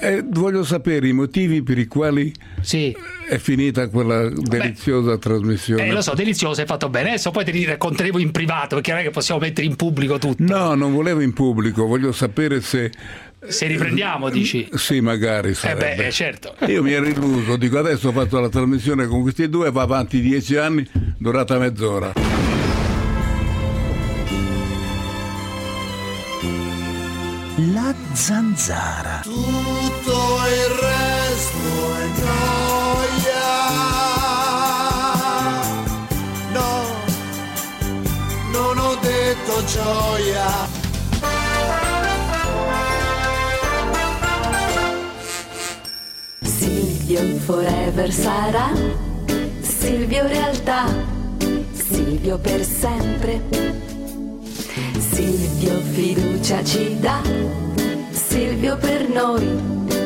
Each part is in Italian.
Eh, voglio sapere i motivi per i quali Sì. è finita quella deliziosa trasmissione. Eh, lo so, delizioso, hai fatto bene. Adesso poi ti racconteremo in privato, perché non è che possiamo mettere in pubblico tutto. No, non volevo in pubblico, voglio sapere se... Se riprendiamo, dici. Sì, magari Eh sarebbe. beh, eh, certo. Io mi ero illuso, dico adesso ho fatto la trasmissione con questi due, va avanti dieci anni, durata mezz'ora. La zanzara. Gioia. Silvio forever sarà, Silvio realtà, Silvio per sempre. Silvio fiducia ci dà, Silvio per noi,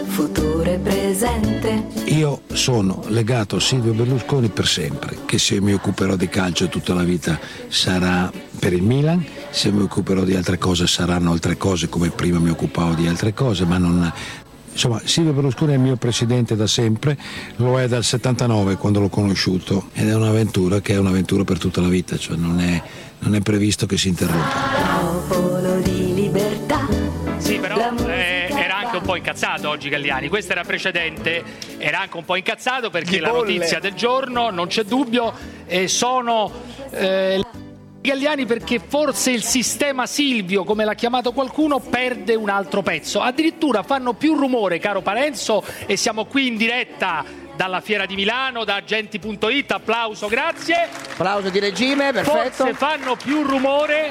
futuro e presente. Io sono legato a Silvio Berlusconi per sempre, che se mi occuperò di calcio tutta la vita sarà per il Milan, se mi occuperò di altre cose saranno altre cose come prima mi occupavo di altre cose, ma non... Insomma, Silvio Berlusconi è il mio presidente da sempre, lo è dal 79 quando l'ho conosciuto ed è un'avventura che è un'avventura per tutta la vita, cioè non è, non è previsto che si interrompa. Popolo di libertà. Sì, però eh, era anche un po' incazzato oggi Galliani. Questo era precedente, era anche un po' incazzato perché la notizia del giorno, non c'è dubbio, eh, sono eh, Galliani perché forse il sistema Silvio, come l'ha chiamato qualcuno, perde un altro pezzo. Addirittura fanno più rumore, caro Parenzo, e siamo qui in diretta dalla Fiera di Milano, da agenti.it, applauso, grazie. Applauso di regime, perfetto. Forse fanno più rumore,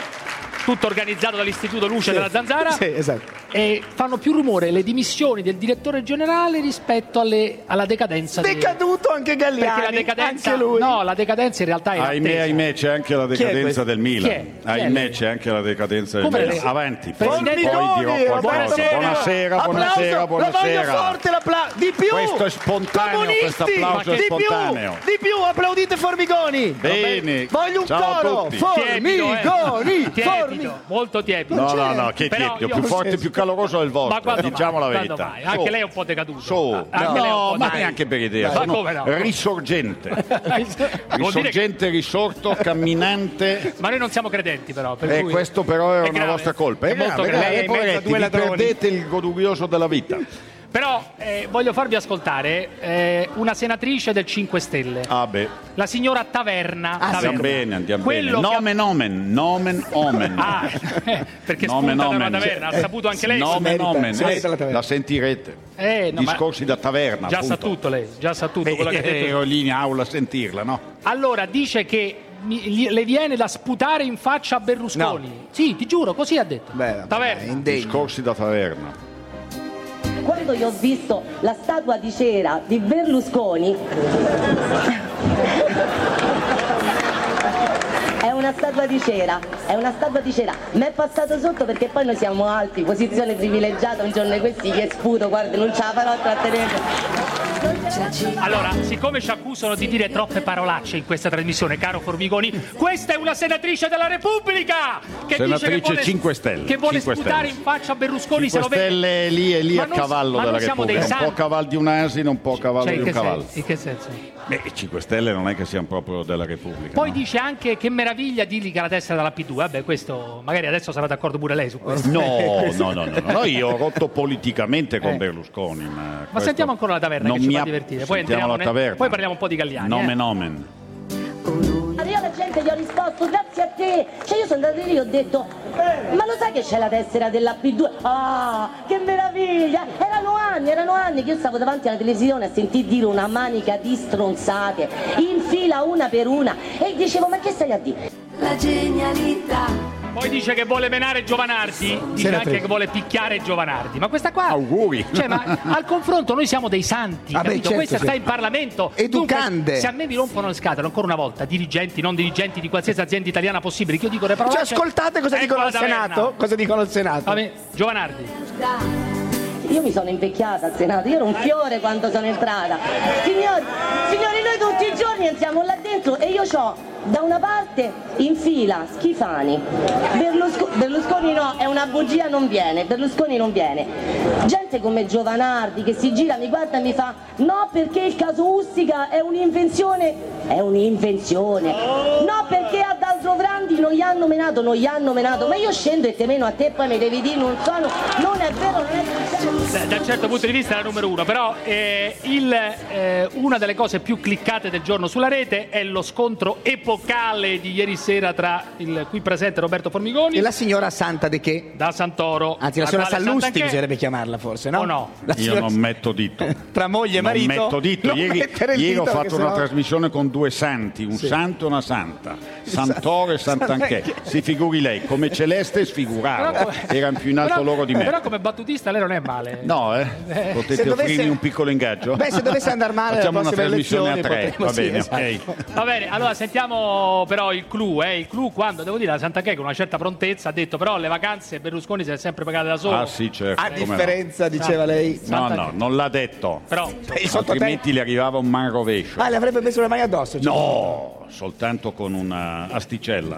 tutto organizzato dall'Istituto Luce della Zanzara, Sì, esatto. e fanno più rumore le dimissioni del direttore generale rispetto alle- alla decadenza. di- Decaduto anche Galliani. Perché la decadenza, anche lui. no, la decadenza in realtà è Ahimè, ahimè, c'è anche la decadenza del Milan. Ahimè, c'è anche la decadenza del Milan. Avanti, poi, Presidente- poi dirò Formigoni, qualcosa. buonasera. Buonasera, buonasera, Applauso, La voglio buonasera. forte l'applauso. Di più. Questo è spontaneo, Comunisti, questo applauso è di spontaneo. Più, di più, applaudite Formigoni. Bene. Voglio un Ciao coro. eh. Formigoni. Tiepido, molto tiepido. No, no, no, che Però tiepido, più forte e più caloroso è il vostro, Ma quando diciamo mai? la verità. mai? Anche lei è un po' decaduto. Anche un No, po' ma neanche per idea, Ma sono come no? risorgente. Risorgente, risorto, camminante. Ma noi non siamo credenti però. Per E cui- questo però è, è una grave. vostra colpa. È, È molto grave, grave. Lei è due vi perdete il godurioso della vita. Però eh, voglio farvi ascoltare eh, una senatrice del 5 Stelle, Ah beh, la signora Taverna. Ah, Taverna. andiamo bene, andiamo Quello bene. che ha- Nomen omen, nomen omen. Ah, eh, perché Nomen spunta da una omen. taverna, ha Eh, saputo anche lei. Nomen merita, omen, la taverna. la sentirete. Eh, no, ma- Discorsi da taverna. Già sa appunto. tutto lei, già sa tutto quello che ha Eh, detto. ero lì in aula a sentirla, no? Allora dice che le viene da sputare in faccia a Berlusconi. Sì, ti giuro, così ha detto. Beh, Taverna. indegno. Discorsi da taverna. Quando io ho visto la statua di cera di Berlusconi, una statua di cera, è una statua di cera, mi è passato sotto perché poi noi siamo alti, posizione privilegiata, un giorno di questi che sputo, guarda, non ce la farò a trattenere. Allora, siccome ci accusano di dire troppe parolacce in questa trasmissione, caro Formigoni, questa è una senatrice della Repubblica! Che dice Senatrice che vuole, 5 Stelle, Che vuole 5 sputare Stelle. in faccia a Berlusconi 5 se lo vede. Stelle è lì e lì Ma a cavallo ma della non dei Repubblica. Un po' santi. cavallo di un asino, un po' cavallo Cioè, di un che cavallo. senso? in che senso? Beh, i 5 Stelle non è che siano proprio della Repubblica. Poi no? dice anche che meraviglia dirgli che ha la testa dalla P2. Vabbè, questo magari adesso sarà d'accordo pure lei su questo. No, no, no, no, no, io ho rotto politicamente con Berlusconi. Ma, Ma sentiamo ancora la taverna non che ci mi fa divertire. Poi, entriamo taverna. poi parliamo un po' di Galliani. Nomen eh. omen. Gente gli ho risposto grazie a te, cioè io sono andata lì e ho detto ma lo sai che c'è la tessera della P2? Ah, che meraviglia! Erano anni, erano anni che io stavo davanti alla televisione a sentir dire una manica di stronzate, in fila una per una, e dicevo ma che stai a dire? La genialità. Poi dice che vuole menare Giovanardi, dice Senatrice. anche che vuole picchiare Giovanardi. Ma questa qua. Auguri. Cioè, ma al confronto noi siamo dei santi, Ah, beh, capito? certo, questa sì. sta in Parlamento. Educande. Dunque, se a me mi rompono le scatole ancora una volta, dirigenti, non dirigenti di qualsiasi azienda italiana possibile, che io dico le Ci parole. ascoltate cosa Ecco dicono al. Senato? Cosa dicono al Senato? Vabbè, Giovanardi. Io mi sono invecchiata al Senato, io ero un fiore quando sono entrata. Signori, signori, noi tutti i giorni entriamo là dentro e io ho da una parte in fila Schifani, Berlusco- Berlusconi no, è una bugia, non viene, Berlusconi non viene. Gente come Giovanardi che si gira, mi guarda e mi fa no perché il caso Ustica è un'invenzione, è un'invenzione, no perché ad Aldovrandi non gli hanno menato, non gli hanno menato, ma io scendo e te a te poi mi devi dire non sono, non è vero, non è. Da, da un certo punto di vista è la numero uno, però eh, il, eh, una delle cose più cliccate del giorno sulla rete è lo scontro epocale di ieri sera tra il qui presente Roberto Formigoni E la signora Santa De Che? da Santoro. Anzi, la signora Sallusti Sant'Anché- bisognerebbe chiamarla forse, no? O no? La Io signora- non metto dito. Tra moglie e Non marito? metto dito. Non Ieri, ieri ho dito, fatto perché una sennò- trasmissione con due santi, un santo e una santa. Santoro e Sant'Anché. Si figuri lei, come Celeste sfiguravo. Però- Erano più in alto però- loro di me. Però come battutista lei non è male. No, eh? Se Potete dovesse- offrirmi un piccolo ingaggio? Beh, se dovesse andare male Facciamo una trasmissione a tre, potremmo- va sì, bene, esatto. ok. Va bene, allora sentiamo però il clou, eh, il clou quando, devo dire, la Sant'Anché con una certa prontezza ha detto però le vacanze Berlusconi se le è sempre pagate da solo. Ah sì, certo. A come no. differenza, diceva lei... No, no, non l'ha detto. Però, Altrimenti le arrivava un man rovescio. Ah, le avrebbe messo le mani addosso? cioè. No, soltanto con una asticella.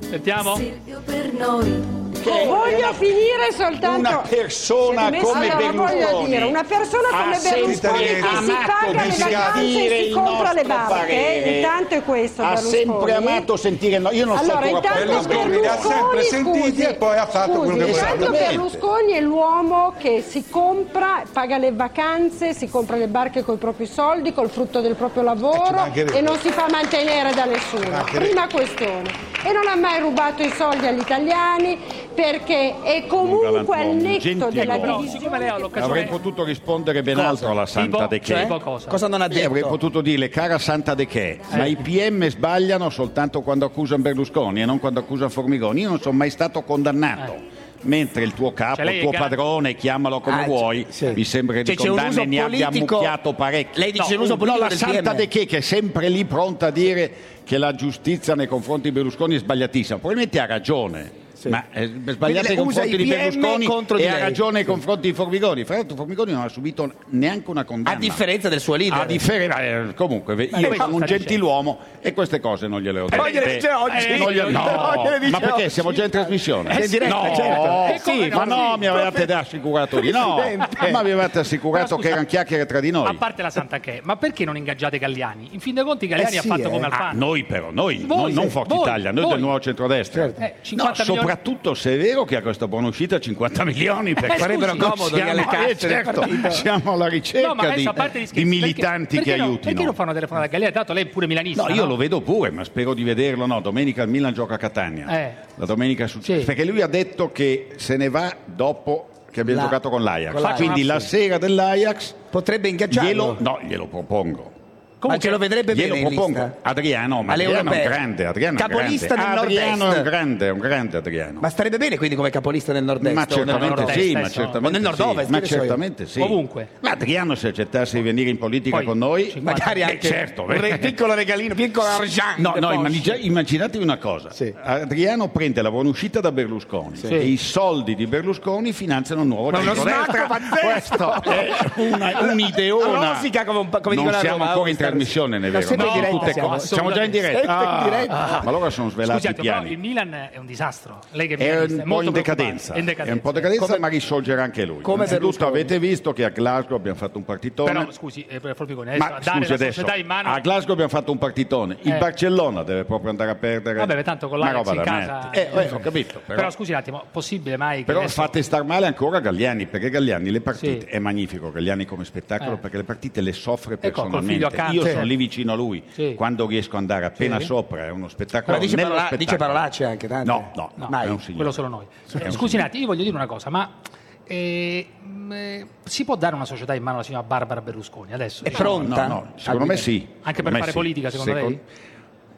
sentiamo? Silvio per noi. Voglio finire soltanto Una persona come allora, Berlusconi dire, una persona come Berlusconi che si paga le vacanze e si compra le barche, eh, intanto è questo ha Berlusconi. sempre amato sentire no, io non allora, so ancora intanto Berlusconi Berlusconi, li ha sempre sentiti scusi, e poi ha fatto scusi, quello che voleva. Berlusconi è l'uomo che si compra, paga le vacanze, si compra le barche con i propri soldi, col frutto del proprio lavoro mancherebbe. e non si fa mantenere da nessuno. Prima questione. E non ha mai rubato i soldi agli italiani perché è comunque al netto della divisione. Avrei potuto rispondere ben Cosa? altro alla Santa? De Che. Cioè? Cosa? Cosa non ha Sì, avrei detto? potuto dire, cara Santa De Che, ma i PM sbagliano soltanto quando accusano Berlusconi e non quando accusano Formigoni. Io non sono mai stato condannato. Mentre il tuo capo, Cioè, il tuo gar- padrone, chiamalo come Ah, vuoi, sì. mi sembra che Cioè, di condanne ne abbia politico- ammucchiato parecchio. Lei dice no, l'uso politico no, la Santa PM. De Che, che è sempre lì pronta a dire che la giustizia nei confronti di Berlusconi è sbagliatissima. Probabilmente ha ragione. Ma è sbagliata nei confronti i di Berlusconi contro di e ha lei. ragione nei confronti di Formigoni. Fra l'altro Formigoni non ha subito neanche una condanna. A differenza del suo leader. A differenza, eh, comunque, io questo sono un gentiluomo e queste cose non gliele ho dette. Poi gliele dice oggi. Eh, non gliele- no, No, gliele dice ma perché oggi. siamo già in trasmissione? Eh, in diretta, no, certo. Eh, come ma no? mi avevate assicurato di no. Ma mi avevate assicurato che erano chiacchiere tra di A noi. parte la Sant'Anché, ma perché non ingaggiate Galliani? In fin dei conti Galliani Eh ha sì, fatto eh. come Ah, Alfano. noi però, noi, Voi, non, non sì. Forza Voi, Italia, noi voi. del nuovo centrodestra. Certo. Eh, 50 no, milioni. Soprattutto se è vero che a questa buona uscita 50 milioni perché Farebbero noi comodo siamo, alle casse eh, certo, siamo alla ricerca No, di, di militanti perché, che perché no- aiutino. Perché non fanno telefonata a Galliani? Tanto lei è pure milanista. No, io lo vedo pure, ma spero di vederlo. No, domenica il Milan gioca a Catania. Eh. La domenica succede. Sì. Perché lui ha detto che se ne va dopo che abbia La- giocato con l'Ajax. con l'Ajax. Quindi la sera dell'Ajax Potrebbe ingaggiarlo. glielo, no, glielo propongo. Ma ce lo vedrebbe bene in lista? Adriano, ma Adriano è un grande, Adriano è un Capolista grande. del Adriano è nord-est. un grande, un grande Adriano. Ma starebbe bene quindi come capolista nel nord-est? Ma nel certamente sì, ma certamente O nel nord-ovest, sì, ma certamente sì. Ovunque. Ma Adriano se accettasse di venire in politica Poi, con noi, 50 Magari Eh, anche certo, un piccolo regalino, piccolo argent. No, no, immaginatevi una cosa. Sì. Adriano prende la buonuscita da Berlusconi e i soldi di Berlusconi finanziano un nuovo Ma uno smacco pazzesco! Questo è una- un'ideona. Rosica come un come non siamo ancora trasmissione, ne è No, vero? in diretta tutte siamo. cose. siamo già in diretta. Ah, diretta. ma allora sono svelati i Scusate, piani. il Milan è un disastro. Lei che è, un po' molto in decadenza, È in è un po' in decadenza. decadenza, ma risorgerà anche lui. come Innanzitutto avete visto che a Glasgow abbiamo fatto un partitone. Però scusi, eh, adesso, Ma dare scusi la adesso, società in mano a Glasgow abbiamo fatto un partitone, il Eh. Barcellona deve proprio andare a perdere Vabbè, tanto con l'Ajax roba in da casa-. Eh, ho capito, Però, scusi un attimo, possibile mai che però fate star male ancora Galliani, perché Galliani le partite, è magnifico Galliani come spettacolo, Eh. perché le partite le soffre Ecco, personalmente. accanto. Io sono lì vicino a lui, quando riesco ad andare appena sopra è uno spettacolo. Ma dice, parola- spettacolo. dice parolacce anche, tante. No, no, No, Mai. è un signore. quello solo noi. Scusi un attimo, io voglio dire una cosa, ma eh, eh, si può dare una società in mano alla signora Barbara Berlusconi adesso? È Diciamo, pronta? No, no, secondo me sì. Anche per fare sì. politica, secondo lei?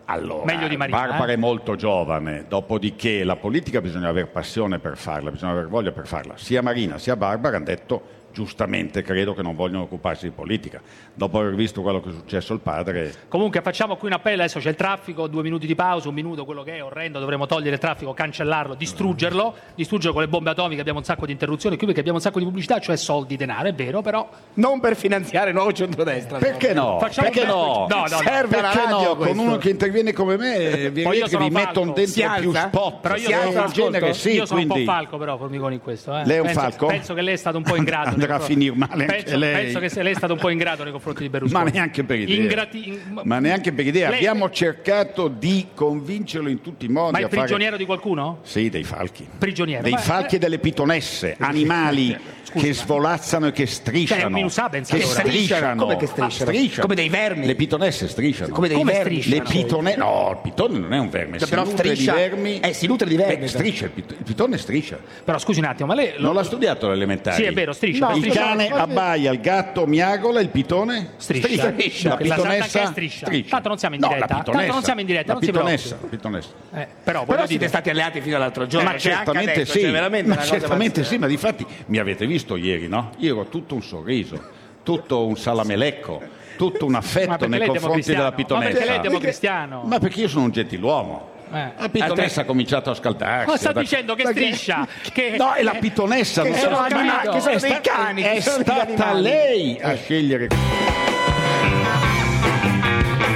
Allora, Meglio di Marina, Barbara eh? è molto giovane, dopodiché la politica bisogna avere passione per farla, bisogna avere voglia per farla. Sia Marina sia Barbara hanno detto giustamente credo che non vogliono occuparsi di politica. Dopo aver visto quello che è successo al padre, Comunque facciamo qui un appello, adesso c'è il traffico, due minuti di pausa, un minuto, quello che è orrendo, dovremo togliere il traffico, cancellarlo, distruggerlo, distruggerlo con le bombe atomiche, abbiamo un sacco di interruzioni qui perché abbiamo un sacco di pubblicità, cioè soldi, denaro, è vero, però... Non per finanziare il nuovo centrodestra. perché no? Facciamo perché un no? No, no, no. Serve la radio no? Con uno che interviene come me, vi, Poi io che vi mettono dentro più spot. Però io sono, genere sì, io sono un quindi po' falco però Formigoni in questo. eh. Lei è un penso, falco? Penso che lei è stato un po' in grado. Andrà a finire male anche penso, lei. penso che se lei è stato un po' ingrato nei confronti di Ma Berlusconi. neanche per idea. Ingrati- in- Ma neanche per idea. Lei- Abbiamo cercato di convincerlo in tutti i modi Ma è a fare... prigioniero di qualcuno? Sì, dei falchi. Prigioniero. Dei Ma- falchi e delle pitonesse, animali che svolazzano e che strisciano. Cioè, minusabens, che allora. strisciano. Come che strisciano? Ah, strisciano. Come dei vermi? Le pitonesse strisciano. Come dei Come vermi. strisciano? Le pitone... No, il pitone non è un verme, si Però nutre striscia- di vermi. eh, si nutre di vermi, Beh, striscia, il, pit- il pitone striscia. Però scusi un attimo, ma lei... lo- Non l'ha studiato all'elementare. Sì, è vero, striscia. Il striscia- cane abbaia, il gatto miagola, il pitone Striscia. striscia. La La pitonessa che è striscia. Tanto non siamo in No, diretta. la pitonessa. Tanto non siamo in diretta, La non si pitonessa, la pitonessa. Eh, però, Però siete stati alleati fino all'altro giorno. Ma cioè, certamente adesso, sì, cioè, veramente ma certamente sì, ma difatti mi avete visto ieri, no? Io ero tutto un sorriso, tutto un salamelecco, tutto un affetto nei confronti della democristiano? Ma pitonessa. perché lei è democristiano? Ma perché io sono un gentiluomo. Eh. La pitonessa ha cominciato a scaldarsi. Ma sta ad- dicendo che striscia. Che... No, è la pitonessa, Che non sono so- animali, che sono è dei cani, È sono degli stata lei a scegliere.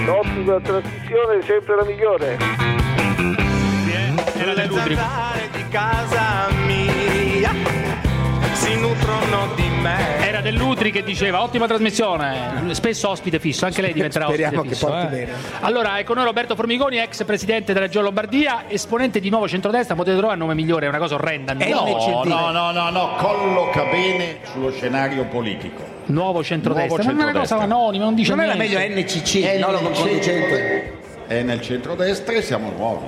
L'ottima trasmissione è sempre la migliore. Era del Ludri. di casa nutrono di me. Era dell'Utri che diceva ottima trasmissione, spesso ospite fisso, anche lei diventerà Speriamo ospite che fisso. porti eh. bene. Allora, è con noi Roberto Formigoni, ex presidente della Regione Lombardia, esponente di Nuovo Centrodestra, potete trovare un nome migliore, è una cosa orrenda. No, no, no, no, no, colloca bene sullo scenario politico. Nuovo Centrodestra, Nuovo ma è una cosa anonima, non dice Non era niente. meglio NCC, È no, nel lo conducente. È nel centrodestra e siamo nuovi.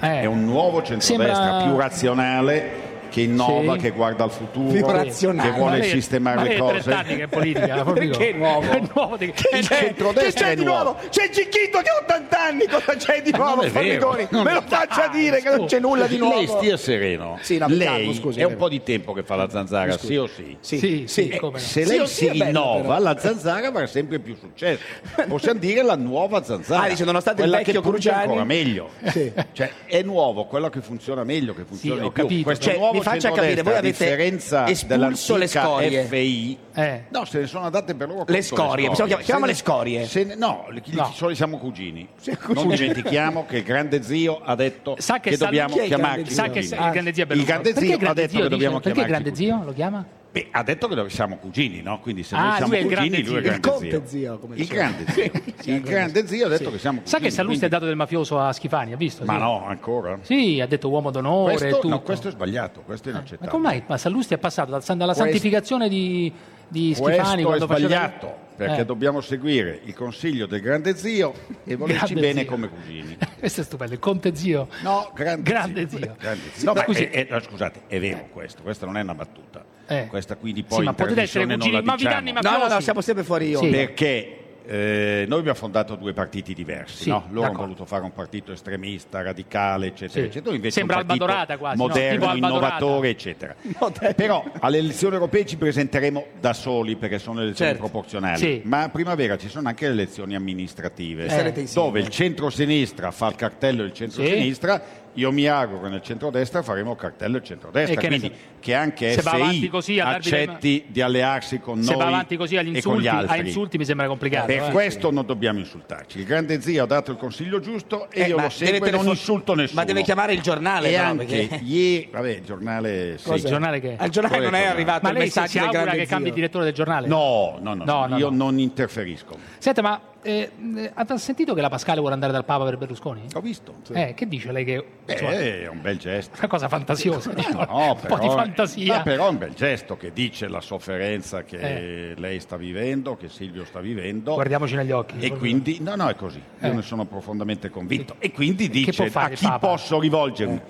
Eh. È un nuovo centrodestra Sembra- più razionale, che innova, Sì. che guarda al futuro, che vuole sistemare ma le cose. 30 anni che è politica. Perché nuovo? È nuovo di- Che c'è, centrodestra che c'è è di nuovo. C'è Cicchito che ha 80 anni, cosa c'è di nuovo? non è vero, Formigoni? non Me lo faccia dire che non c'è nulla di nuovo. Lei stia sereno. Sì, no, Lei calmo, scusi, è un vero. po' di tempo che fa la zanzara, sì o sì? Sì, Sì, sì, sì. come no. Se lei si però. la zanzara avrà sempre più successo. Possiamo dire la nuova zanzara. Ah, dice, nonostante il vecchio che funziona Cruciani. ancora meglio. Sì. Cioè, è nuovo, quello che funziona meglio, che funziona Sì, di più. capito. Questo Cioè, nuovo mi faccia capire, voi avete differenza espulso le scorie. FI, Eh. no, se ne sono andate per loro Le scorie, possiamo chiam- chiamiamole Se ne- scorie. se ne- no, le- chi- No. chi sono- siamo cugini. Sì, Non cugini. dimentichiamo che il grande zio ha detto Sa che, che dobbiamo il chiamarci Sa zio? che il grande zio Il grande grande ha detto che dobbiamo Perché chiamarci grande zio lo chiama? Beh, ha detto che noi siamo cugini, no? Quindi se Ah, noi siamo lui è il cugini, lui è il zio. Il grande conte zio, come Il grande zio. Il grande zio ha detto che siamo cugini. Sa che Sallusti quindi- è dato del mafioso a Schifani, ha visto? Ma Sì. no, ancora? Sì, ha detto uomo d'onore e Questo, tutto. no, questo è sbagliato, questo è Ma inaccettabile. come mai? Ma Sallusti è passato dal- dalla Questo- santificazione di, di Schifani Questo è quando faceva- sbagliato, perché Eh. dobbiamo seguire il consiglio del grande zio e volerci Grande bene zio. come cugini. Questo è stupendo, il conte zio. No, grande, Grande zio. Grande zio. No, ma è- è- no, scusate, è vero questo, questa non è una battuta. Eh. Questa qui di poi Sì, ma potete essere cugini, ma vi danno i diciamo. No, no, no, siamo sempre fuori io. Sì. Perché eh, noi abbiamo fondato due partiti diversi, Sì, no? loro hanno d'accordo. voluto fare un partito estremista, radicale, eccetera, Sì. eccetera. Noi invece Sembra un partito Alba Dorata quasi, no? Moderno, Dorata. innovatore, eccetera. Però alle elezioni europee ci presenteremo da soli perché sono elezioni Certo. proporzionali, Sì. ma a primavera ci sono anche le elezioni amministrative, Eh. Dove il centro-sinistra fa il cartello del centro-sinistra. Io mi auguro che nel centrodestra faremo il cartello del E centrodestra, che ne quindi che anche se va avanti FI così accetti di allearsi con Se noi va avanti così agli e con insulti, gli a altri. insulti mi sembra complicato. Per eh. questo non dobbiamo insultarci. Il grande zio ha dato il consiglio giusto e Eh, io ma lo seguo deve e non insulto nessuno. Ma deve chiamare il giornale, E però, anche perché- ieri, vabbè, il giornale sì. Il giornale che? Al giornale Qual è non il è giornale? arrivato Ma il lei si, messaggio si del augura grande che cambi zio. direttore del giornale? No, no, no, No, no, io no. non interferisco. Senta, ma eh, eh, ha sentito che la Pascale vuole andare dal Papa per Berlusconi? Ho visto. Eh, che dice lei che... insomma, Eh, è un bel gesto. una cosa fantasiosa, diciamo, No, un po' di però- fantasia. ma però è un bel gesto che dice la sofferenza che Eh. lei sta vivendo, che Silvio sta vivendo. Guardiamoci negli occhi. E quindi, no, no, è così, io Eh. ne sono profondamente convinto. E quindi dice a chi posso rivolgermi?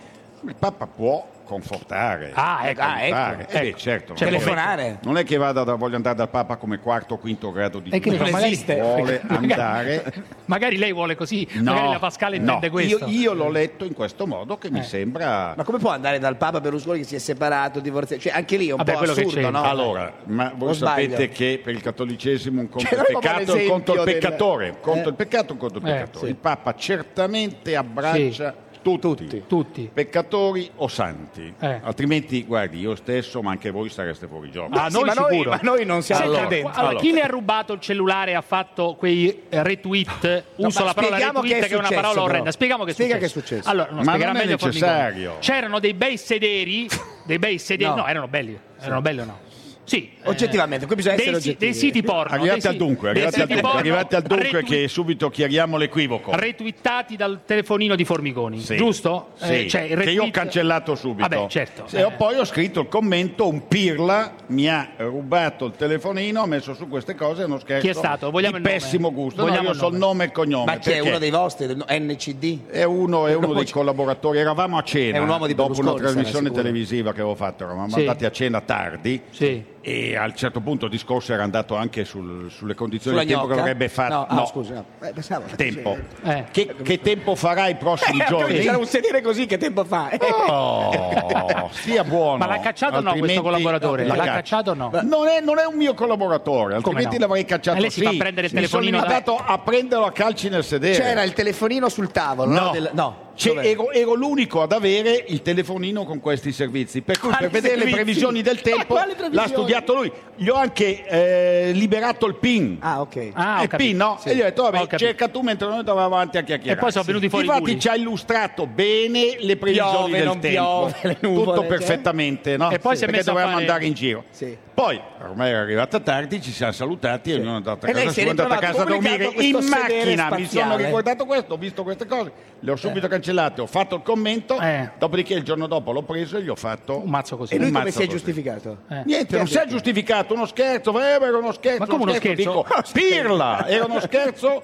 Il Papa può confortare. Ah, ecco. aiutare. ecco, Eh ecco. certo. Cioè, non è- telefonare. Non è che vada da, voglio andare dal Papa come quarto o quinto grado di che giudice. magari- vuole andare Magari lei vuole così, No, magari la Pascale no, intende questo. Io, io l'ho letto in questo modo che Eh. mi sembra. Ma come può andare dal Papa Berlusconi che si è separato, divorziato? Cioè, anche lì è un Vabbè, po' assurdo, no? Allora, ma voi sapete che per il cattolicesimo un conto Cioè, è il non è peccato e un conto è il del- peccatore. Un conto è il Eh. peccato, un conto è il Eh, peccatore. sì. Il Papa certamente abbraccia tutti, Tutti. peccatori o santi. Eh. Altrimenti, guardi, io stesso, ma anche voi sareste fuori gioco. Ah, Sì, noi ma noi- ma noi non siamo là dentro. allora, Allora. chi le ha rubato il cellulare e ha fatto quei retweet? Uso ma la parola retweet che è che è una successo, parola però. orrenda. Spieghiamo che è Spiega successo. che è successo. Allora, non Ma non è necessario. C'erano dei bei sederi, dei bei sederi, no, No. erano belli. Erano belli o no? Sì. eh, Oggettivamente, qui bisogna dei, essere oggettivi. dei siti porno. Arrivati dei al dunque, dei arrivati al siti dunque, porno arrivati al dunque retweet- che subito chiariamo l'equivoco. retweetati dal telefonino di Formigoni, Sì. giusto? Sì, Eh, cioè, il che io ho retweet- cancellato subito. Vabbè, certo. E ho- poi ho scritto il commento, un pirla mi ha rubato il telefonino, ha messo su queste cose, è uno scherzo Chi è stato? Vogliamo di il nome? pessimo gusto. No, Vogliamo io il so il nome. nome e il cognome. Ma chi è perché uno dei vostri, del NCD? È uno, è uno No, dei collaboratori, eravamo a cena È un uomo di dopo una Berlusconi, sarà trasmissione sicuro. televisiva che avevo fatto, eravamo Sì. andati a cena tardi Sì. E a un certo punto il discorso era andato anche sul- sulle condizioni Sulla del tempo che gnocca? avrebbe fatto. No, ah, no, scusa. no. Eh, pensavo. tempo. Eh. Che, che tempo farà i prossimi Eh, giorni? c'era un sedere così che tempo fa? Eh. Oh, stia buono. Ma l'ha cacciato o no questo collaboratore? La L'ha caccia. cacciato o no? Non è, non è un mio collaboratore, altrimenti no? l'avrei cacciato E lei si sì. fa prendere il Mi sono telefonino da- limitato a prenderlo a calci nel sedere. C'era il telefonino sul tavolo, no? No, Del- no. Ero, ero l'unico ad avere il telefonino con questi servizi. Per cui per vedere le servizi? previsioni del tempo Quali previsioni? l'ha studiato lui. Gli ho anche eh, liberato il PIN. Ah, ok. Ah, ho il. PIN, no? Sì. E gli ho detto, Ho vabbè, capito. cerca tu mentre noi andavamo avanti a chiacchierare. E poi sono venuti fuori i Infatti ci ha illustrato bene le previsioni Piove, del non tempo. piove, le nuvole, Tutto cioè. perfettamente, no? E poi si è Perché messo a dovevamo fare- andare in giro. Sì. Poi, ormai era arrivata tardi, ci siamo salutati e è andato a E lei casa si è è andato a casa a dormire comunicato in questo sedere macchina. Mi sono spaziale. ricordato questo, ho visto queste cose, le ho subito cancellate, ho fatto il commento, Eh. dopodiché il giorno dopo l'ho preso e gli ho fatto Un mazzo così. E lui come mazzo si è così. giustificato? Eh. Niente, Che non si è giustificato, uno scherzo, eh, era uno scherzo. Ma come uno scherzo? Dico, pirla, era uno scherzo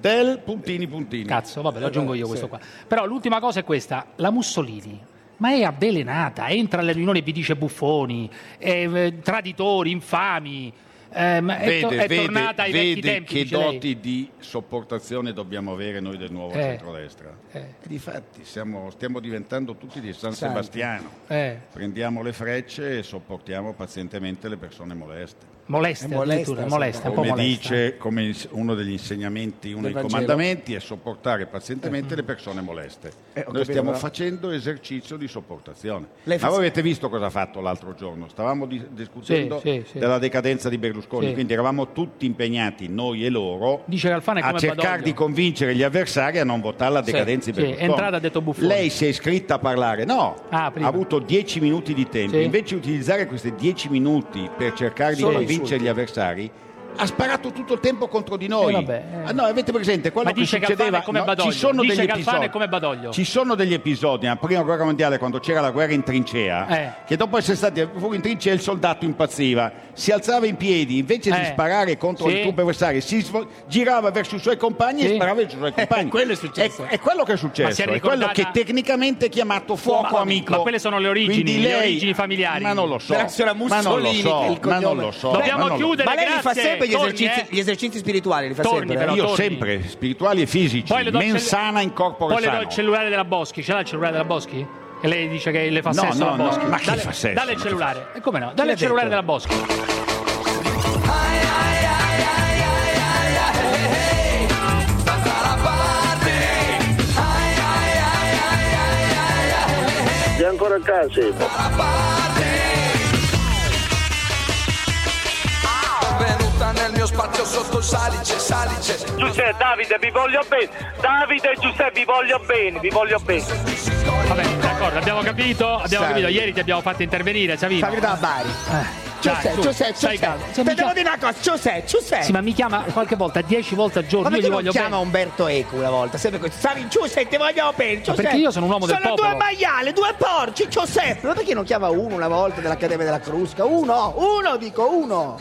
del puntini puntini. Cazzo, vabbè, lo aggiungo io questo qua. Però l'ultima cosa è questa, la Mussolini. Ma è avvelenata, entra alle riunioni e vi dice buffoni, eh, eh, traditori, infami. ehm, è, to- Vede, è vede, tornata ai vecchi vede tempi. che dice lei. doti di sopportazione dobbiamo avere noi del nuovo Eh. centrodestra. Eh. Difatti siamo, stiamo diventando tutti di San Santi. Sebastiano. Eh, Prendiamo le frecce e sopportiamo pazientemente le persone moleste. Moleste, È molesta, molesta, un po' Come molesta. dice, come uno degli insegnamenti, uno dei Vangelo. comandamenti è sopportare pazientemente le persone moleste. Eh, Noi capito, stiamo però- facendo esercizio di sopportazione. Lei Ma fa- voi avete visto cosa ha fatto l'altro giorno? Stavamo di- discutendo Sì, sì, sì. della decadenza di Berlusconi, Sì. quindi eravamo tutti impegnati, noi e loro, a cercare Badoglio. di convincere gli avversari a non votare la decadenza di Berlusconi. entrata, ha detto Buffoni. Lei si è iscritta a parlare, no, Ah, ha avuto 10 minuti di tempo, Sì. invece di utilizzare questi 10 minuti per cercare di convincere insulti. gli avversari, ha sparato tutto il tempo contro di noi. Eh, vabbè, eh. Ah, no, avete presente quello Ma dice che succedeva? come No, Badoglio. ci sono Dice degli episodi. come Badoglio. Ci sono degli episodi nella prima guerra mondiale quando c'era la guerra in trincea, Eh. che dopo essere stati fuori in trincea il soldato impazziva, si alzava in piedi, invece di Eh. sparare contro Sì. le truppe avversarie, si svo- girava verso i suoi compagni Sì. e sparava verso i suoi compagni. quello è successo. È, è quello che è successo, è è quello ricordata- che tecnicamente è chiamato fuoco Ma- amico. ma quelle sono le origini, Quindi le lei- origini familiari. Ma non lo so. Della signora ma non lo Mussolini, so, ma non lo so. Dobbiamo chiudere. Ma lei li fa grazie. Sempre gli Torni, esercizi, eh. gli esercizi spirituali, li fa Torni, sempre. però. eh? Io torni. sempre, spirituali e fisici, Poi le do il mens cell- sana in corpore Poi le do il cellulare della Boschi. Ce l'ha il cellulare della Boschi? E lei dice che le fa No, sesso no, alla no, Boschi. ma che dalle, fa sesso? Dalle il cellulare. E come no? Dalle il cellulare della Boschi. Sei ancora a casa? Mio spazio sotto il salice, salice. Giuseppe, Davide, vi voglio bene. Davide e Giuseppe, vi voglio bene, vi voglio bene. Vabbè, d'accordo, abbiamo capito. Abbiamo Salve. capito. Ieri ti abbiamo fatto intervenire, Savino. Fa verità a Bari. Eh, Giuseppe, Giuseppe, Te devo chiama- dire una cosa, Giuseppe, Giuseppe. Sì, ma mi chiama qualche volta, 10 volte al giorno, Ma io gli voglio chiama bene. Umberto Eco una volta? Sempre così. Stavi Giuseppe, ti voglio bene. Giuseppe. perché io sono un uomo del Sono popolo. due maiali, due porci, Giuseppe. Ma perché non chiama uno una volta dell'Accademia della Crusca? Uno, uno, dico uno.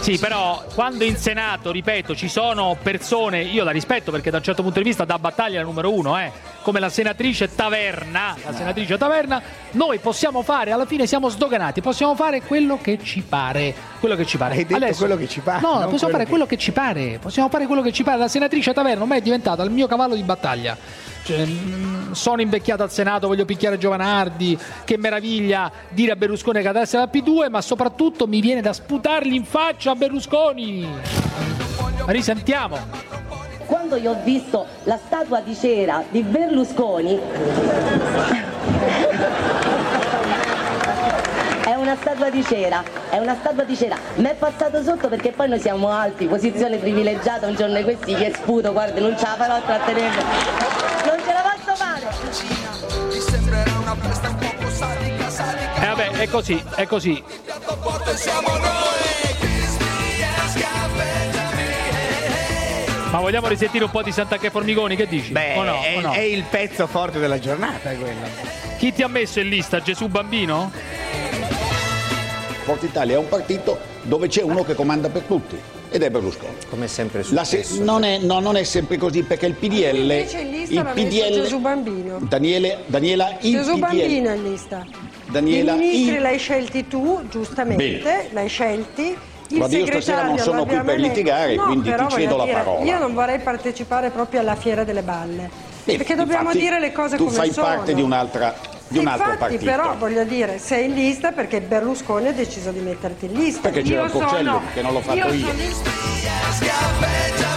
Sì, però quando in Senato, ripeto, ci sono persone, io la rispetto perché da un certo punto di vista da battaglia è la numero uno, eh, come la senatrice Taverna, la senatrice Taverna, noi possiamo fare, alla fine siamo sdoganati, possiamo fare quello che ci pare, quello che ci pare. Hai detto quello che ci pare, No, possiamo quello fare che- quello che ci pare, possiamo fare quello che ci pare. La senatrice Taverna ormai è diventata il mio cavallo di battaglia. Cioè, mm, sono invecchiato al Senato, voglio picchiare Giovanardi, che meraviglia dire a Berlusconi che adesso è la P2, ma soprattutto mi viene da sputargli in faccia a Berlusconi. Risentiamo. Quando io ho visto la statua di cera di Berlusconi, è una statua di cera, è una statua di cera. Mi è passato sotto perché poi noi siamo alti, posizione privilegiata, un giorno di questi che sputo, guarda, non ce la farò a trattenere. Non ce la posso fare. E vabbè, è così, è così. Ma vogliamo risentire un po' di Sant'Anche Formigoni, che dici? Beh, o no, è, o no? è il pezzo forte della giornata quello. Chi ti ha messo in lista? Gesù Bambino? Forza Italia è un partito dove c'è uno che comanda per tutti ed è Berlusconi. Come sempre La se- successo. non, è, no, non è sempre così perché il PDL, Invece in lista il PDL Gesù Bambino. Daniele, Daniela, il Gesù PDL, Bambino in lista. Daniela, I ministri il- l'hai scelti tu, giustamente, Bene. l'hai scelti. Il Guarda, io stasera non sono qui per litigare, eletto. quindi no, ti cedo la dire, parola. Io non vorrei partecipare proprio alla fiera delle balle. Bene, perché dobbiamo dire le cose tu come fai sono. parte di un'altra di un altro Infatti, partito. però voglio dire, sei in lista perché Berlusconi ha deciso di metterti in lista. Perché c'era Io sono- che non l'ho fatto io.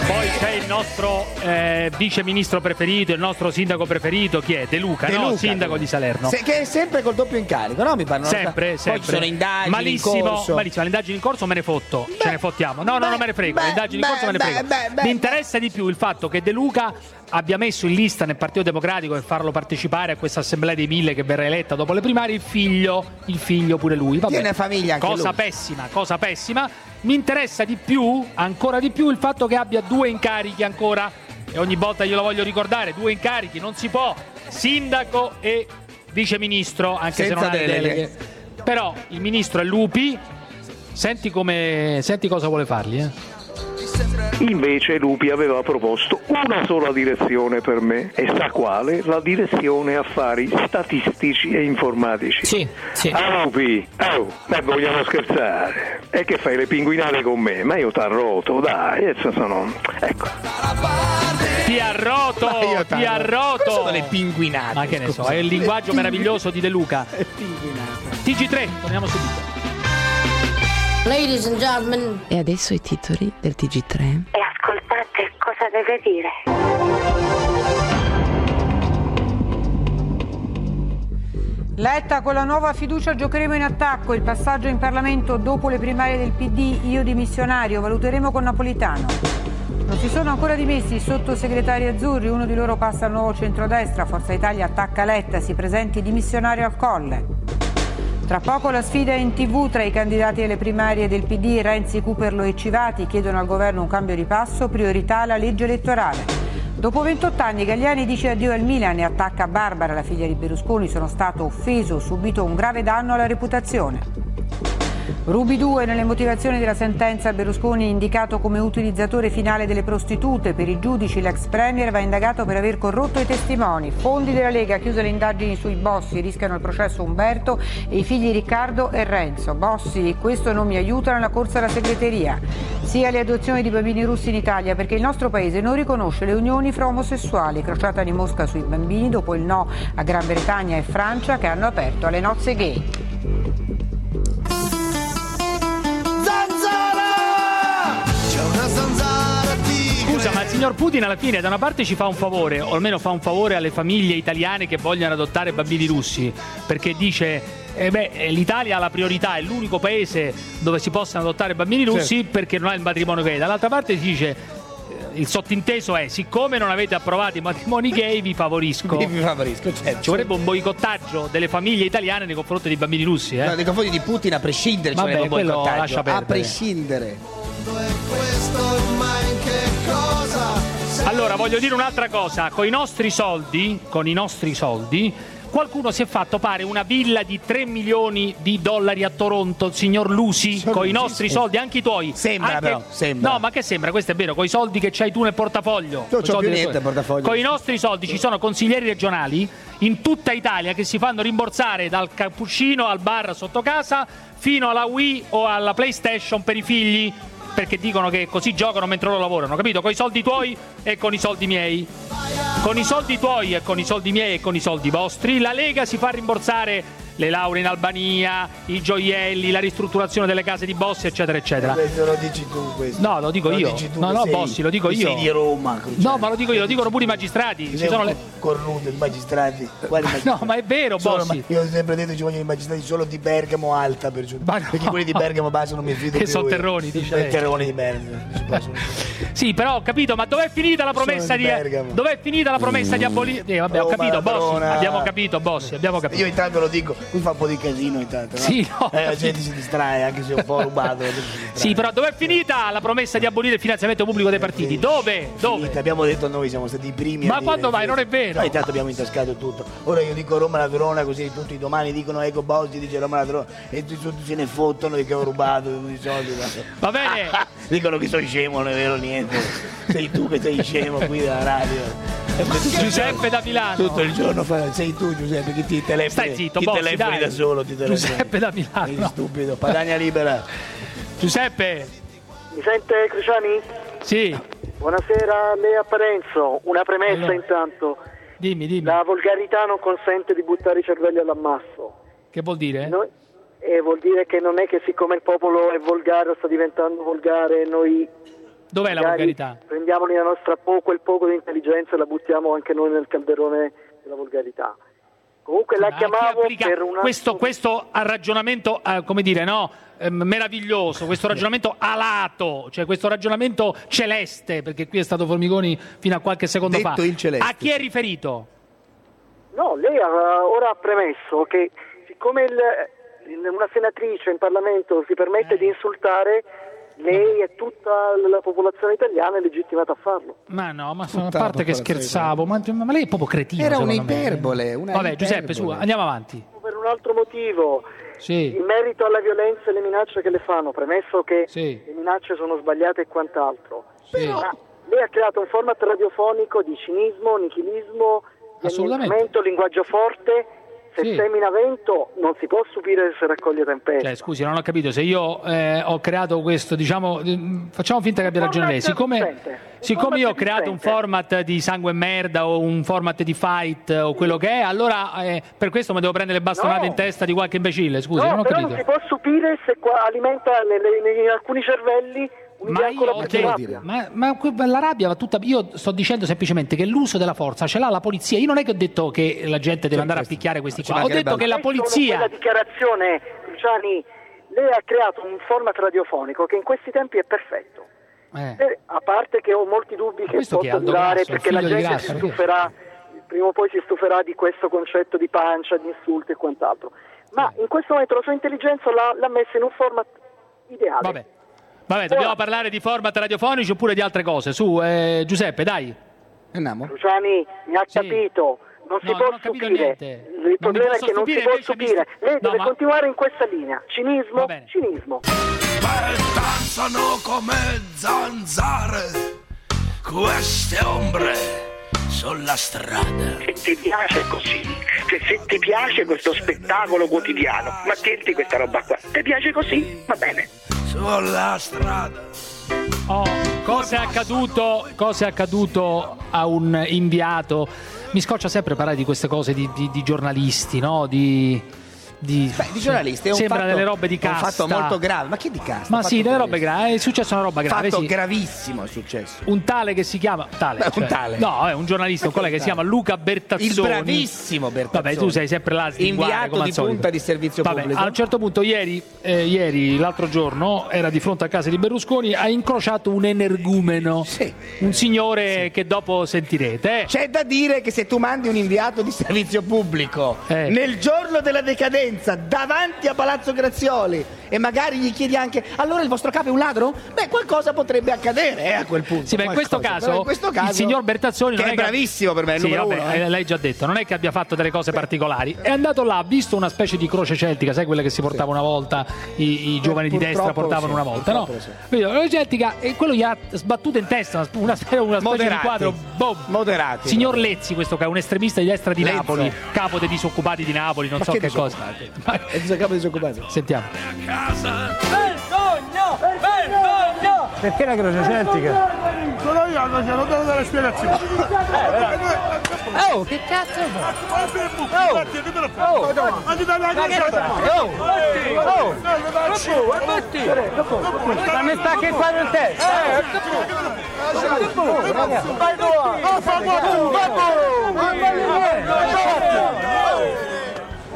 Poi c'è il nostro eh, vice ministro preferito, il nostro sindaco preferito, chi è? De Luca, De no? Luca, sindaco De di Salerno. Se- che è sempre col doppio incarico, no? Mi pare. non lo so. Sempre, Poi sempre. ci sono indagini malissimo, in corso. malissimo. Le indagini in corso me ne fotto, ce ne fottiamo. No, no, non me ne frego. Le beh, indagini beh, in corso me ne beh, frego. beh, beh, Mi interessa di più il fatto che De Luca abbia messo in lista nel Partito Democratico e farlo partecipare a questa assemblea dei mille che verrà eletta dopo le primarie il figlio, il figlio pure lui. Vabbè. Tiene famiglia anche cosa lui. pessima, cosa pessima. Mi interessa di più, ancora di più, il fatto che abbia due incarichi ancora e ogni volta glielo voglio ricordare, due incarichi, non si può, sindaco e vice ministro, anche se Senza non ha le deleghe. deleghe. Però il ministro è Lupi, senti, come, senti cosa vuole fargli. Eh? Invece Lupi aveva proposto una sola direzione per me, e sa quale? La direzione affari statistici e informatici. Sì, sì. Ah Lupi, oh, ma vogliamo scherzare? E che fai le pinguinate con me? Ma io t'arroto, dai, adesso sono... Ecco. Ti arroto, Ma io ti arroto. Cosa sono le pinguinate? Ma che ne so, è il linguaggio Le meraviglioso di De Luca. pinguinate. TG3, torniamo subito. Ladies and gentlemen. E adesso i titoli del TG3. E ascoltate cosa deve dire. Letta con la nuova fiducia giocheremo in attacco. Il passaggio in Parlamento dopo le primarie del PD, io dimissionario, valuteremo con Napolitano. Non si sono ancora dimessi i sottosegretari azzurri, uno di loro passa al nuovo centrodestra, Forza Italia attacca Letta, si presenti dimissionario al colle. Tra poco la sfida in tv tra i candidati alle primarie del PD, Renzi, Cuperlo e Civati chiedono al governo un cambio di passo, priorità la legge elettorale. Dopo 28 anni Gagliani dice addio al Milan e attacca Barbara, la figlia di Berlusconi, sono stato offeso, ho subito un grave danno alla reputazione. Rubi 2 nelle motivazioni della sentenza Berlusconi indicato come utilizzatore finale delle prostitute. Per i giudici l'ex premier va indagato per aver corrotto i testimoni. Fondi della Lega chiuse le indagini sui Bossi, rischiano il processo Umberto e i figli Riccardo e Renzo. Bossi, questo non mi aiuta nella corsa alla segreteria. Sia le adozioni di bambini russi in Italia perché il nostro paese non riconosce le unioni fra omosessuali. Crociata di Mosca sui bambini dopo il no a Gran Bretagna e Francia che hanno aperto alle nozze gay. Scusa, ma il signor Putin alla fine da una parte ci fa un favore, o almeno fa un favore alle famiglie italiane che vogliono adottare bambini russi, perché dice eh beh, eh, l'Italia ha la priorità, è l'unico paese dove si possono adottare bambini russi perché non ha il matrimonio gay. Dall'altra parte si dice eh, il sottinteso è: siccome non avete approvato i matrimoni gay, vi favorisco. Vi favorisco, certo. Ci vorrebbe un boicottaggio delle famiglie italiane nei confronti dei bambini russi, eh? No, nei confronti di Putin a prescindere ci Vabbè, vorrebbe un boicottaggio. A prescindere. Allora, voglio dire un'altra cosa: con i nostri soldi, con i nostri soldi, qualcuno si è fatto fare una villa di 3 milioni di dollari a Toronto, il signor Lusi, con i nostri soldi, anche i tuoi. Sembra, Anche- però, sembra. No, ma che sembra? Questo è vero, con i soldi che c'hai tu nel portafoglio. Non Coi c'ho più niente portafoglio. Con i nostri soldi ci sono consiglieri regionali in tutta Italia che si fanno rimborsare dal cappuccino al bar sotto casa fino alla Wii o alla PlayStation per i figli. Perché dicono che così giocano mentre loro lavorano, capito? Con i soldi tuoi e con i soldi miei. Con i soldi tuoi e con i soldi miei e con i soldi vostri, la Lega si fa rimborsare le lauree in Albania, i gioielli, la ristrutturazione delle case di Bossi, eccetera, eccetera. Questo lo dici tu questo. No, lo dico Lo io. dici tu No, che no, sei- Bossi, lo dico che io. Sei di Roma, Cruciani. No, ma lo dico io, lo dicono pure i magistrati. Ci sono le... cornuto di magistrati. Quali magistrati? No, ma è vero, Solo- Bossi. io ho sempre detto che ci vogliono i magistrati solo di Bergamo alta per giù. No. Perché quelli di Bergamo bassa non mi fido Che più. sono io. terroni, dice lei. Terroni di Bergamo. Sì, però ho capito, ma dov'è finita la promessa Sono di. di. Dov'è finita la promessa di abolire. Eh, vabbè, ho Roma, capito, Bossi. Abbiamo capito, Bossi, abbiamo capito. Io intanto lo dico, qui fa un po' di casino intanto. No? Sì, no, Eh, la gente si distrae anche se è un po' rubato. Sì, però dov'è finita la promessa di abolire il finanziamento pubblico dei partiti? Dove? Dove? Finita, Abbiamo detto noi, siamo stati i primi. Ma quando vai? sì. Non è vero. Noi intanto abbiamo intascato tutto. Ora io dico Roma la Verona, così tutti domani dicono Ecco Bossi dice Roma la Verona e tutti, tutti se ne fottono di che ho rubato i soldi. Va bene. dicono che sono scemo, non è vero niente. Sei tu che sei scemo qui dalla radio. Giuseppe da Milano. Tutto il giorno fa- sei tu Giuseppe che ti telefoni. Stai zitto, ti Bossi, telefoni dai. da solo, ti telefoni. Giuseppe da Sei Milano. stupido, padagna libera. Giuseppe, Mi sente Cruciani? sì, Buonasera, lei a Parenzo. Una premessa Allora. intanto. dimmi, dimmi. La volgarità non consente di buttare i cervelli all'ammasso. Che vuol dire? Noi- e vuol dire che non è che siccome il popolo è volgare o sta diventando volgare, noi Dov'è la volgarità? prendiamoli la nostra po- quel poco di intelligenza e la buttiamo anche noi nel calderone della volgarità. Comunque la A chi chiamavo applica per una... questo, questo ragionamento, eh, come dire, no? Ehm, meraviglioso, questo ragionamento alato, cioè questo ragionamento celeste, perché qui è stato Formigoni fino a qualche secondo Detto fa. il celeste. A chi è riferito? No, lei ha ora ha premesso che siccome il- una senatrice in Parlamento si permette Eh. di insultare, lei e tutta la popolazione italiana è legittimata a farlo. Ma no, ma sono, a parte che scherzavo, ma, ma lei è proprio cretino. Era un'iperbole, una Vabbè, Giuseppe, su, iperbole. andiamo avanti. Per un altro motivo, Sì. in merito alla violenza e alle minacce che le fanno, premesso che Sì. le minacce sono sbagliate e quant'altro, Sì. ma lei ha creato un format radiofonico di cinismo, nichilismo, linguaggio forte. Se Sì. semina vento non si può subire se raccoglie tempesta. Cioè, scusi, non ho capito se io eh, ho creato questo, diciamo, eh, facciamo finta che abbia ragione lei. Siccome, siccome io ho creato un format di sangue e merda o un format di fight o quello che è, allora eh, per questo mi devo prendere le bastonate No. in testa di qualche imbecille. Scusi, no, non ho capito. non si può subire se qua- alimenta in alcuni cervelli Ma io rabbia. ma, ma la rabbia va tutta. Io sto dicendo semplicemente che l'uso della forza ce l'ha la polizia. Io non è che ho detto che la gente deve andare a picchiare questi qua. Ho detto che la polizia. Quella dichiarazione, Cruciani, lei ha creato un format radiofonico che in questi tempi è perfetto. Eh. Eh, a parte che ho molti dubbi che possa Aldo durare Grasso, il perché la gente Grasso, si perché? stuferà, prima o poi si stuferà di questo concetto di pancia, di insulti e quant'altro. Ma in questo momento la sua intelligenza l'ha, l'ha messa in un format ideale. Vabbè. Vabbè, dobbiamo parlare di format radiofonici oppure di altre cose. Su, eh, Giuseppe, dai. Andiamo. Cruciani mi ha Sì. capito, non si No, può non ho capito subire. niente. Non mi Il problema è che non si stupire, può subire. sta- Lei No, deve ma- continuare in questa linea. Cinismo, cinismo. Danzano come zanzare queste ombre sulla strada. Se ti piace così, se, se ti piace questo spettacolo quotidiano, ma tienti questa roba qua, ti piace così? Va bene. Sulla strada. Oh, cosa è accaduto? Cosa è accaduto a un inviato? Mi scoccia sempre parlare di queste cose di, di- di giornalisti, no? Di, di, Beh, di giornalisti è un sembra fatto- delle robe di un casta. fatto molto grave. Ma che di casta? Ma Un sì, delle robe gravi. È successa una roba grave. Fatto sì. gravissimo è successo. Un tale che si chiama tale, Beh, un cioè- tale. No, è un giornalista, un collega che si chiama Luca Bertazzoni. Il bravissimo Bertazzoni. Vabbè, tu sei sempre là Inviato di punta di servizio Vabbè, pubblico. a un certo punto ieri, eh, ieri, l'altro giorno, era di fronte a casa di Berlusconi, ha incrociato un energumeno, un signore che dopo sentirete. C'è da dire che se tu mandi un inviato di servizio pubblico Eh. nel giorno della decadenza davanti a Palazzo Grazioli e magari gli chiedi anche allora il vostro capo è un ladro? Beh, qualcosa potrebbe accadere eh, a quel punto. Sì, ma in questo, caso, in questo caso il signor Bertazzoni che non è che- bravissimo per me, è Sì, vabbè, uno, eh. eh, lei già detto, non è che abbia fatto delle cose particolari. È andato là, ha visto una specie di croce celtica, sai quella che si portava una volta, i, i giovani di destra portavano sì, una volta, no? sì. La croce celtica e quello gli ha sbattuto in testa una, una specie di Moderati. quadro. boom. Moderati. Signor Lezzi, questo qua, un estremista di destra di Lezzo. Napoli, capo dei disoccupati di Napoli, non Ma so che che, cosa. È il capo disoccupati. Sentiamo. Vergogna! Vergogna! Perché la croce celtica? Sono io, non devo dare spiegazioni. Oh, che cazzo Oh! Oh! Ma ti dai la cosa? Oh! Oh! Ma mi sta che qua in testa? Vai tu! Oh, fa guapo!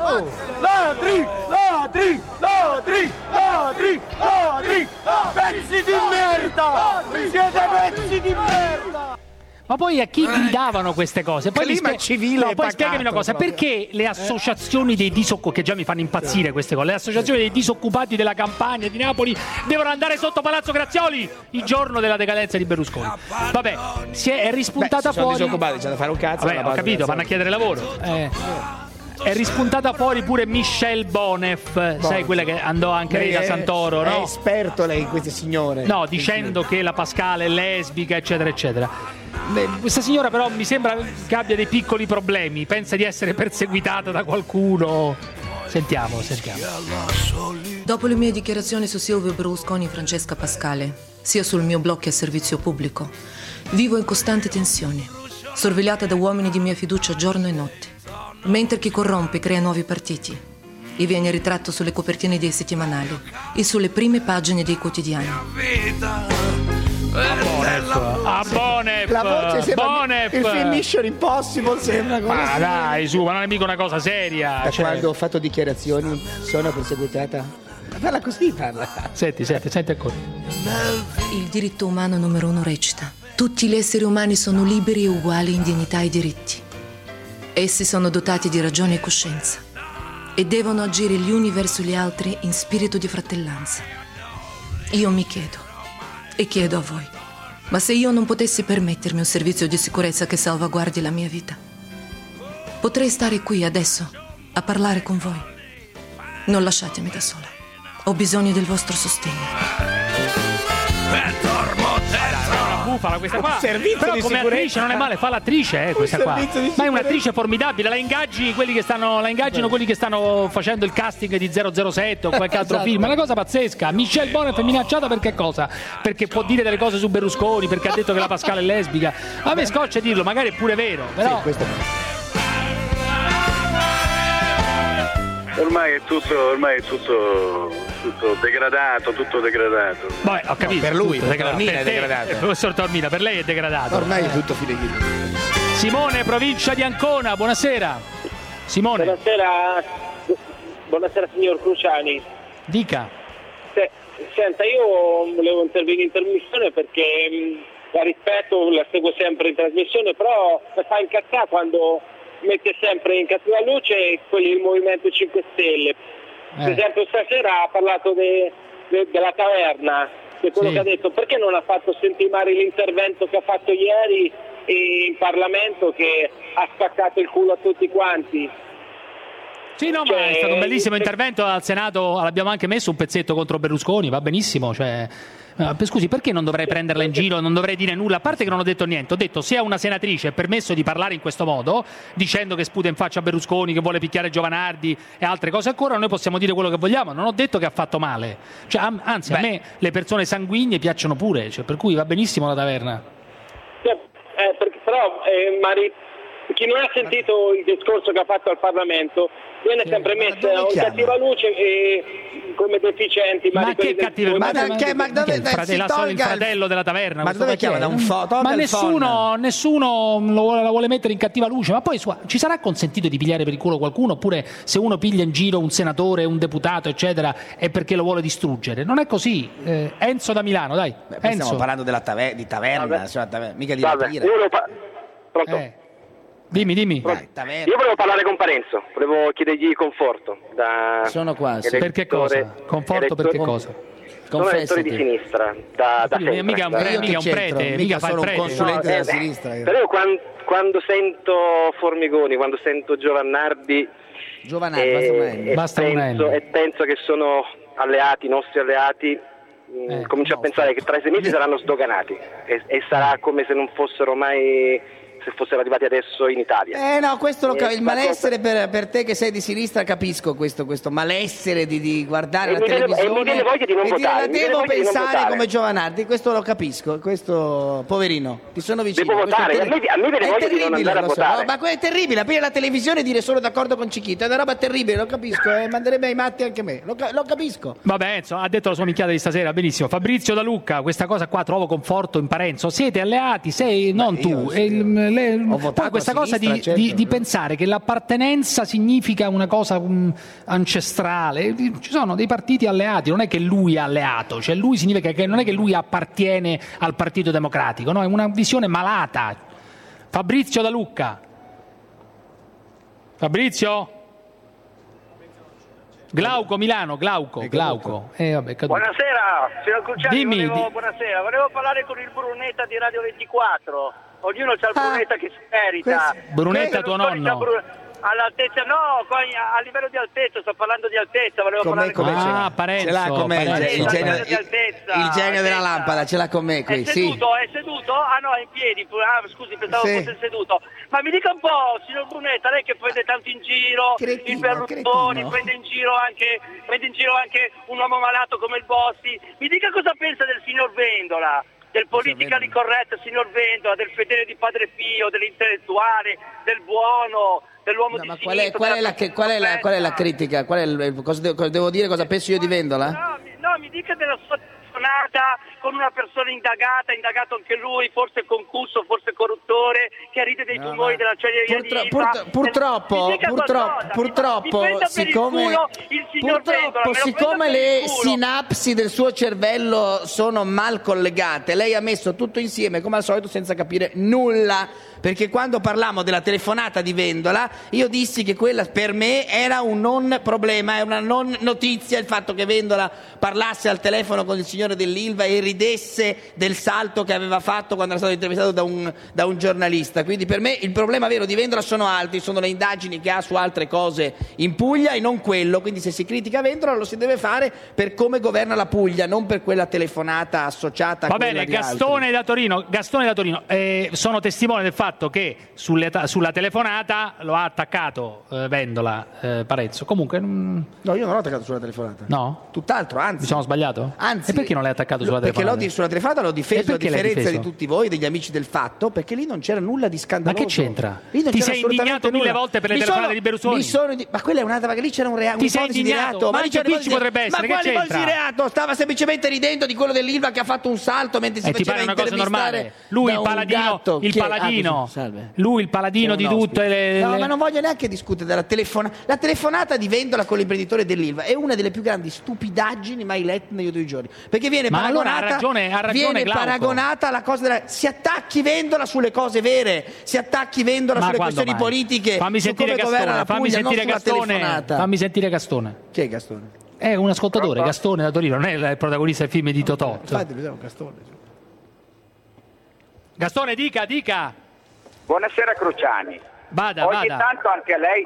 Ladri! Ladri! Ladri! Ladri! Ladri! Pezzi di merda! Siete pezzi di merda! Ma poi a chi gridavano queste cose? Poi Clima civile no, e poi pacato spiegami una cosa, proprio. perché le associazioni dei disoccupati, che già mi fanno impazzire queste cose, le associazioni dei disoccupati della campagna di Napoli devono andare sotto Palazzo Grazioli il giorno della decadenza di Berlusconi? Vabbè, si è, è Beh, rispuntata se sono fuori. disoccupati, c'è da fare un cazzo. Vabbè, ho capito, vanno a chiedere lavoro. Eh. È rispuntata fuori pure Michelle Bonef, sai quella che andò anche lei da Santoro, È no? esperto lei in queste signore. No, dicendo che la Pascale è lesbica, eccetera, eccetera. Beh, Questa signora però mi sembra che abbia dei piccoli problemi, pensa di essere perseguitata da qualcuno. Sentiamo, sentiamo. Dopo le mie dichiarazioni su Silvio Berlusconi e Francesca Pascale, sia sul mio blog che a servizio pubblico, vivo in costante tensione, sorvegliata da uomini di mia fiducia giorno e notte. Mentre chi corrompe crea nuovi partiti e viene ritratto sulle copertine dei settimanali e sulle prime pagine dei quotidiani. Ah, Bonef! La voce sembra Bonef! il film Mission Impossible sembra Ma dai, su, ma non è mica una cosa seria. Da cioè. quando ho fatto dichiarazioni sono perseguitata. Parla così, parla. Senti, senti, senti ancora. Il diritto umano numero uno recita: tutti gli esseri umani sono liberi e uguali in dignità e diritti. Essi sono dotati di ragione e coscienza e devono agire gli uni verso gli altri in spirito di fratellanza. Io mi chiedo e chiedo a voi, ma se io non potessi permettermi un servizio di sicurezza che salvaguardi la mia vita, potrei stare qui adesso a parlare con voi. Non lasciatemi da sola. Ho bisogno del vostro sostegno. Bufala questa qua. Un servizio Però di come sicurezza. attrice non è male, fa l'attrice eh, questa qua. Ma è un'attrice formidabile, la ingaggi quelli che stanno la ingaggino quelli che stanno facendo il casting di 007 o qualche altro Esatto. film. È una cosa pazzesca. Michelle Bonnet è minacciata per che cosa? Perché può dire delle cose su Berlusconi, perché ha detto che la Pascale è lesbica. A me scoccia dirlo, magari è pure vero, però Sì, questo Ormai è tutto, ormai è tutto, tutto degradato, tutto degradato. Vabbè, ho capito. per lui, tutto per Tormina è te, degradato. Professor Tormina, per lei è degradato. Ormai è tutto fidedigno. Simone, provincia di Ancona, buonasera. Simone, Buonasera, buonasera signor Cruciani. dica. Se- senta, io volevo intervenire in trasmissione perché mh, la rispetto, la seguo sempre in trasmissione, però mi fa incazzare quando mette sempre in cattiva luce quelli del Movimento 5 Stelle. Per Eh. esempio stasera ha parlato de- de- della taverna, di quello Sì. che ha detto, perché non ha fatto sentimare l'intervento che ha fatto ieri in Parlamento che ha spaccato il culo a tutti quanti? Sì, no, ma Cioè, è stato un bellissimo intervento al Senato, l'abbiamo anche messo un pezzetto contro Berlusconi, va benissimo, cioè... eh, Scusi, perché non dovrei prenderla in giro, non dovrei dire nulla? A parte che non ho detto niente, ho detto se a una senatrice è permesso di parlare in questo modo, dicendo che sputa in faccia a Berlusconi, che vuole picchiare Giovanardi e altre cose ancora, noi possiamo dire quello che vogliamo, non ho detto che ha fatto male. Cioè, anzi, a me le persone sanguigne piacciono pure, cioè, per cui va benissimo la taverna. Eh, perché- però eh, Mari- chi non ha sentito il discorso che ha fatto al Parlamento viene sempre messa in cattiva luce e come deficienti. Ma quelli che cattivo fumo. Ma che- ma dove- il, frate- si la- il tolga il- fratello della taverna. Ma dove chiama? Da un fo- tolga Ma nessuno, nessuno lo vuole, la vuole mettere in cattiva luce. Ma poi su- ci sarà consentito di pigliare per il culo qualcuno? Oppure se uno piglia in giro un senatore, un deputato, eccetera, è perché lo vuole distruggere? Non è così. Eh, Enzo da Milano, dai. Beh, stiamo parlando della taver- di taverna, insomma, taver- mica di Salve, io pa- Pronto? Eh. Dimmi, dimmi. Io volevo parlare con Parenzo, volevo chiedergli conforto. Da Sono qua, sì. Per che cosa? Conforto per che cosa? Sono elettore di Confessati. sinistra, da, da sempre. mica un pre- mica un prete, mica fa il sono un consulente Eh, della beh, sinistra. io. Però io quan- quando, sento Formigoni, quando sento Giovannardi Giovanardi, e, basta un N. e Basta un penso, N. e penso che sono alleati, nostri alleati, mh, Eh, comincio a pensare che tra i sei mesi saranno sdoganati e, e sarà come se non fossero mai, se fossero arrivati adesso in Italia. Eh no, questo lo Eh, cap- il ma malessere per, per te che sei di sinistra capisco questo, questo malessere di, di guardare E la mi viene- televisione e mi viene voglia di non e dire, votare, la devo pensare votare." come Giovanardi, questo lo capisco, questo poverino, ti sono vicino. Devo votare, a me- terri- a me viene è voglia di non terribile, andare a so, votare. no, ma è terribile, aprire la televisione e dire sono d'accordo con Cichito, è una roba terribile, lo capisco, eh, manderebbe ai matti anche me, lo, lo capisco. Vabbè, Enzo, ha detto la sua minchiata di stasera, benissimo. Fabrizio Da Lucca, questa cosa qua trovo conforto in Parenzo. Siete alleati, sei, non tu. E il- le- votato poi questa a cosa sinistra, di, certo. di- di pensare che l'appartenenza significa una cosa mm, ancestrale. Ci sono dei partiti alleati, non è che lui è alleato, cioè lui significa che non è che lui appartiene al Partito Democratico, no, è una visione malata. Fabrizio Da Lucca. Fabrizio? Glauco Milano, Glauco, Glauco. Eh, vabbè. Buonasera, signor Cruciani, Dimmi, volevo, di- buonasera. volevo parlare con il Brunetta di Radio 24. Ognuno ha il Ah, Brunetta che si merita. Brunetta, tuo nonno. c'ha All'altezza, no, a livello di altezza, sto parlando di altezza, volevo Con me, parlare con con Ah, l'ha. Parenzo, ce l'ha con me il, il genio, altezza, il genio della lampada, ce l'ha con me È qui, sì. seduto, è seduto? Ah no, è in piedi. Ah, scusi, pensavo Sì. fosse seduto. Ma mi dica un po', signor Brunetta, lei che prende tanto in giro Cretino, il Berlusconi, prende in giro anche prende in giro anche un uomo malato come il Bossi. Mi dica cosa pensa del signor Vendola, del politically corretto signor Vendola, del fedele di Padre Pio, dell'intellettuale, del buono, dell'uomo No, di ma qual è, qual, è la, che- qual, è la, qual è la critica? Qual è il- cosa, devo, devo dire? Cosa penso io di Vendola? No, mi- no, mi dica della sua telefonata con una persona indagata, indagato anche lui, forse concusso, forse corruttore, che ride dei tumori della acciaieria Purtro- di Ilva. purtro- purtroppo, purtroppo, mi- purtroppo, mi per il siccome, culo il Vendola, purtroppo, lo siccome le sinapsi del suo cervello sono mal collegate, lei ha messo tutto insieme come al solito senza capire nulla. Perché quando parlammo della telefonata di Vendola, io dissi che quella per me era un non problema, è una non notizia il fatto che Vendola parlasse al telefono con il signore dell'Ilva e ridesse del salto che aveva fatto quando era stato intervistato da un, da un giornalista. Quindi per me il problema vero di Vendola sono altri, sono le indagini che ha su altre cose in Puglia e non quello. Quindi se si critica Vendola lo si deve fare per come governa la Puglia, non per quella telefonata associata a Va quella bene, di altri. Gastone da Torino, Gastone da Torino eh, sono testimone del fatto che sulle- sulla telefonata lo ha attaccato eh, Vendola eh, Parenzo. Comunque, mm, No, io non l'ho attaccato sulla telefonata. no? Tutt'altro, anzi. Mi sono sbagliato? Anzi, e perché non l'hai attaccato sulla perché l'ho di- sulla telefonata l'ho E difeso a differenza di tutti voi, degli amici del fatto, perché lì non c'era nulla di Ma scandaloso. che c'entra? Lì Ti c'era sei indignato mille nulla. volte per le telefonate di Berlusconi? sono ma quella è un'altra, perché lì c'era un reato. Ti sei indignato? Ma anche qui ci potrebbe essere, Ma che quale ipotesi di reato? Stava semplicemente ridendo di quello dell'Ilva che ha fatto un salto mentre si E Eh, ti faceva intervistare normale? Lui il paladino, il? Ah, paladino, lui il paladino di le, No, ma non voglio neanche discutere della telefonata. La telefonata di Vendola con l'imprenditore dell'Ilva è una delle più grandi stupidaggini mai lette negli ultimi giorni. Perché viene Ma paragonata, ragione- ha ragione viene Glauco. paragonata alla cosa della. Si attacchi Vendola sulle cose vere, si attacchi Vendola Ma sulle questioni mai? politiche. Fammi su sentire come governa Gastone, la fammi sentire Gastone, fammi sentire Gastone. Chi è Gastone? È un ascoltatore, Gastone da Torino, non è il protagonista del film di Totò. Infatti, vediamo Gastone. Gastone, dica, dica. Buonasera Cruciani. Vada, Ogni vada. tanto anche a lei